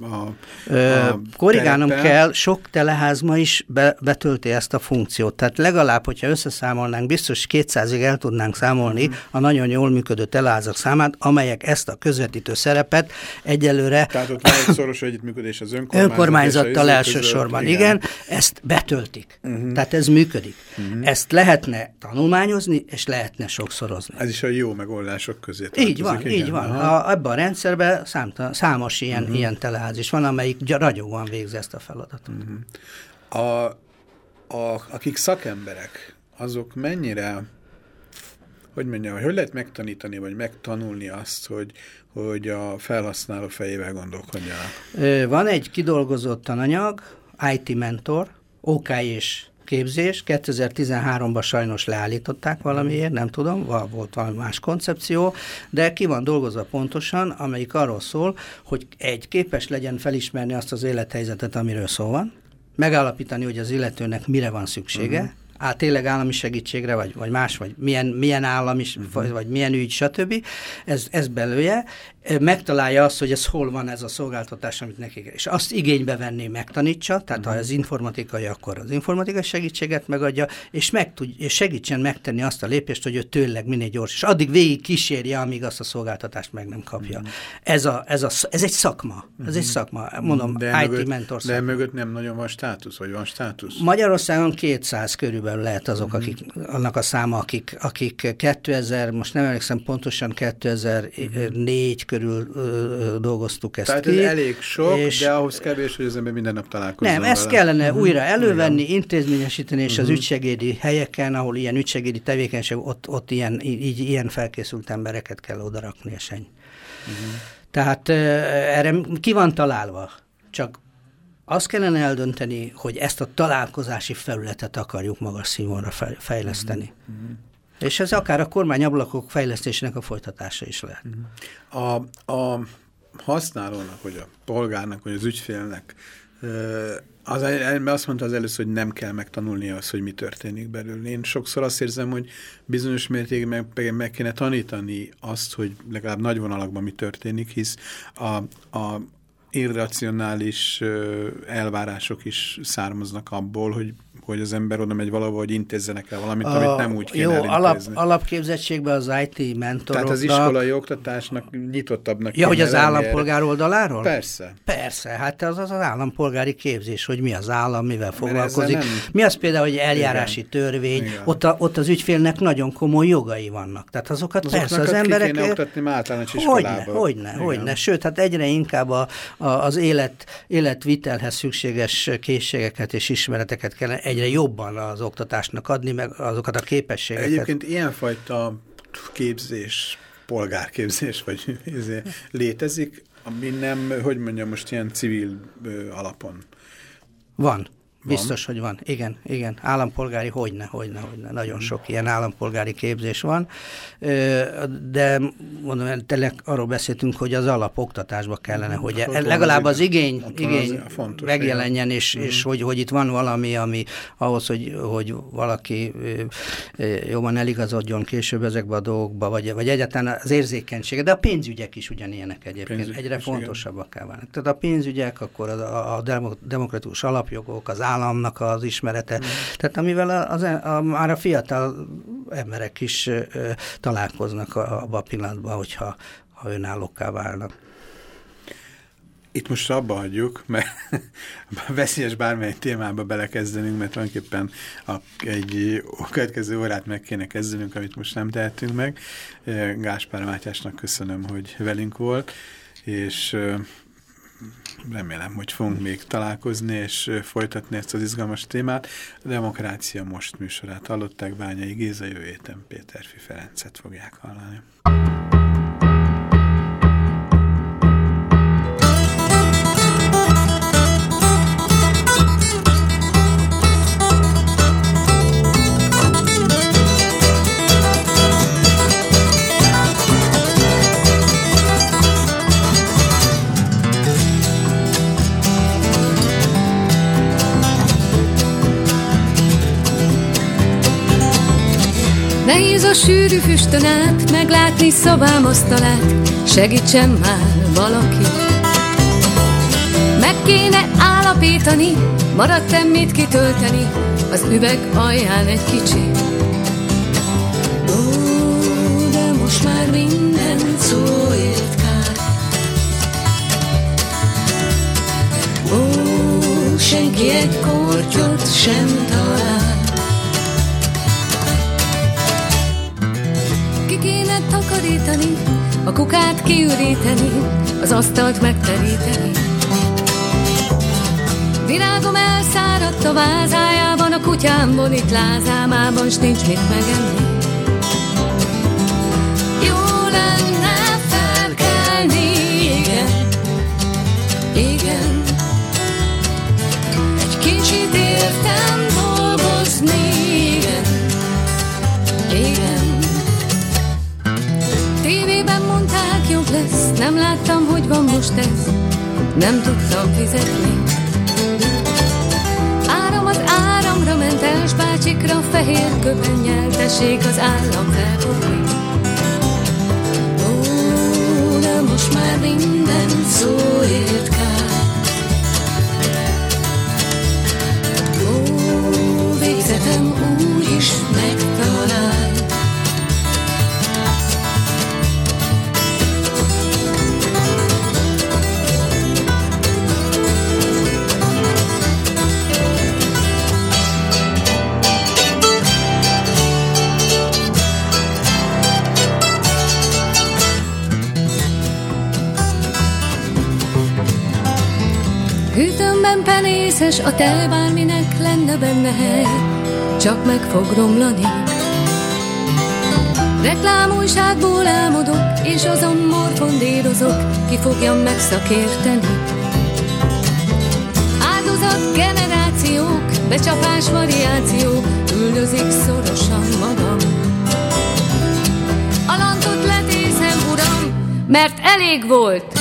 Speaker 6: a, a Korrigálnom terepen. kell, sok teleház ma is be, betölti ezt a funkciót. Tehát legalább, hogyha összeszámolnánk, biztos 200-ig el tudnánk számolni mm. a nagyon jól működő teleházak számát, amelyek ezt a közvetítő szerepet egyelőre...
Speaker 5: Tehát ott van egy szoros együttműködés az önkormányzat
Speaker 6: önkormányzattal elsősorban, igen. igen, ezt betöltik. Uh-huh. Tehát ez működik. Uh-huh. Ezt lehetne tanulmányozni, és lehetne sokszorozni.
Speaker 5: Ez is a jó megoldások közé
Speaker 6: tartozik. Így van, igen. így van. A, ebben a rendszerben számta, számos ilyen, uh-huh. ilyen teleház is van, amelyik ragyogóan végzi ezt a feladatot.
Speaker 5: Uh-huh. A, a, akik szakemberek, azok mennyire hogy mondjam, hogy, hogy lehet megtanítani, vagy megtanulni azt, hogy, hogy a felhasználó fejével gondolkodjanak?
Speaker 6: Van egy kidolgozott tananyag, IT Mentor, OK és képzés. 2013-ban sajnos leállították valamiért, nem tudom, volt valami más koncepció, de ki van dolgozva pontosan, amelyik arról szól, hogy egy képes legyen felismerni azt az élethelyzetet, amiről szó van, megállapítani, hogy az illetőnek mire van szüksége, uh-huh á, tényleg állami segítségre, vagy, vagy más, vagy milyen, milyen állami, uh-huh. vagy, vagy milyen ügy, stb. Ez, ez belője, megtalálja azt, hogy ez hol van ez a szolgáltatás, amit nekik, és azt igénybe venni, megtanítsa, tehát uh-huh. ha ez informatikai, akkor az informatikai segítséget megadja, és, meg tud, és segítsen megtenni azt a lépést, hogy ő tényleg minél gyors, és addig végig kísérje, amíg azt a szolgáltatást meg nem kapja. Uh-huh. Ez, a, ez, a, ez egy szakma, ez egy szakma, mondom, de IT
Speaker 5: mögött,
Speaker 6: mentor
Speaker 5: De mögött nem nagyon van státusz, vagy van státusz?
Speaker 6: Magyarországon 200 körülbelül lehet azok, akik, annak a száma, akik, akik 2000, most nem emlékszem pontosan 2004 körül ö, dolgoztuk ezt
Speaker 5: Tehát
Speaker 6: ki.
Speaker 5: ez elég sok, és de ahhoz kevés, hogy az ember minden nap találkozzon
Speaker 6: Nem, ezt vele. kellene uh-huh. újra elővenni, Igen. intézményesíteni, és uh-huh. az mhm. ügysegédi helyeken, ahol ilyen ügysegédi tevékenység, ott, ott ilyen, így, ilyen felkészült embereket kell odarakni a seny. Uh-huh. Tehát erre ki van találva, csak azt kellene eldönteni, hogy ezt a találkozási felületet akarjuk magas színvonra fejleszteni. Uh-huh. És ez akár a kormányablakok fejlesztésének a folytatása is lehet.
Speaker 5: A, a használónak, vagy a polgárnak, vagy az ügyfélnek az, azt mondta az először, hogy nem kell megtanulni azt, hogy mi történik belül. Én sokszor azt érzem, hogy bizonyos mértékben meg, meg kéne tanítani azt, hogy legalább nagy vonalakban mi történik, hisz a, a irracionális elvárások is származnak abból, hogy hogy az ember oda megy valahol, hogy intézzenek el valamit, a, amit nem úgy kéne Jó,
Speaker 6: alap, alapképzettségben az IT mentoroknak...
Speaker 5: Tehát az iskolai oktatásnak nyitottabbnak
Speaker 6: Ja, hogy az állampolgár oldaláról?
Speaker 5: Persze.
Speaker 6: Persze, hát az az, az állampolgári képzés, hogy mi az állam, mivel foglalkozik. Nem... Mi az például, hogy eljárási Igen. törvény, Igen. Ott, a, ott az ügyfélnek nagyon komoly jogai vannak. Tehát azokat Azoknak persze az emberek... Ki
Speaker 5: oktatni már általános iskolába.
Speaker 6: Hogyne, hogyne, hogyne. Sőt, hát egyre inkább a, a, az élet, életvitelhez szükséges készségeket és ismereteket kellene egyre jobban az oktatásnak adni, meg azokat a képességeket.
Speaker 5: Egyébként ilyenfajta képzés, polgárképzés, vagy izé, létezik, ami nem, hogy mondjam, most ilyen civil alapon.
Speaker 6: Van. Biztos, hogy van. Igen, igen. Állampolgári, hogyne, hogyne, hogyne. Nagyon sok ilyen állampolgári képzés van. De mondom, tényleg arról beszéltünk, hogy az alapoktatásba kellene, hogy hát, legalább az igény, igény fontos, megjelenjen, és, mm. és hogy, hogy itt van valami, ami ahhoz, hogy, hogy valaki jobban eligazodjon később ezekbe a dolgokba, vagy, vagy egyáltalán az érzékenysége. De a pénzügyek is ugyanilyenek egyébként. Pénzügy, Egyre fontosabbak kell válni. Tehát a pénzügyek, akkor a, a demokratikus alapjogok, az állam államnak az ismerete. Mm. Tehát amivel az, a, már a fiatal emberek is ö, találkoznak abban a pillanatban, hogyha ha önállókká válnak.
Speaker 5: Itt most abba hagyjuk, mert veszélyes bármely témába belekezdenünk, mert tulajdonképpen a, egy a következő órát meg kéne kezdenünk, amit most nem tehetünk meg. Gáspár Mátyásnak köszönöm, hogy velünk volt, és remélem, hogy fogunk még találkozni és folytatni ezt az izgalmas témát. A Demokrácia Most műsorát hallották, Bányai Géza jövő Péterfi Ferencet fogják hallani.
Speaker 3: Sűrű füstön át meglátni szobám asztalát, segítsen már valaki. kéne állapítani, maradt-e mit kitölteni, az üveg alján egy kicsi. Ó, de most már minden szóért kár. Ó, senki egy kortyot sem talál. Ki kéne takarítani, a kukát kiüríteni, az asztalt megteríteni. Virágom elszáradt a vázájában, a kutyámból itt lázámában, s nincs mit megenni. Jó lenne felkelni, igen, igen. Egy kicsit értem dolgozni, mondták, jobb lesz, nem láttam, hogy van most ez, nem tudtam fizetni. Áram az áramra ment els bácsikra, fehér köpen nyeltessék az állam felfogni. Ó, de most már minden szóért kár. Ó, végzetem úgy is megtalál. Hűtőmben penészes a tej, bárminek lenne benne hely, csak meg fog romlani. Reklámújságból álmodok, és azon morfondírozok, ki fogja megszakérteni. Áldozat generációk, becsapás variáció, üldözik szorosan magam. A lantot letészem, uram, mert elég volt,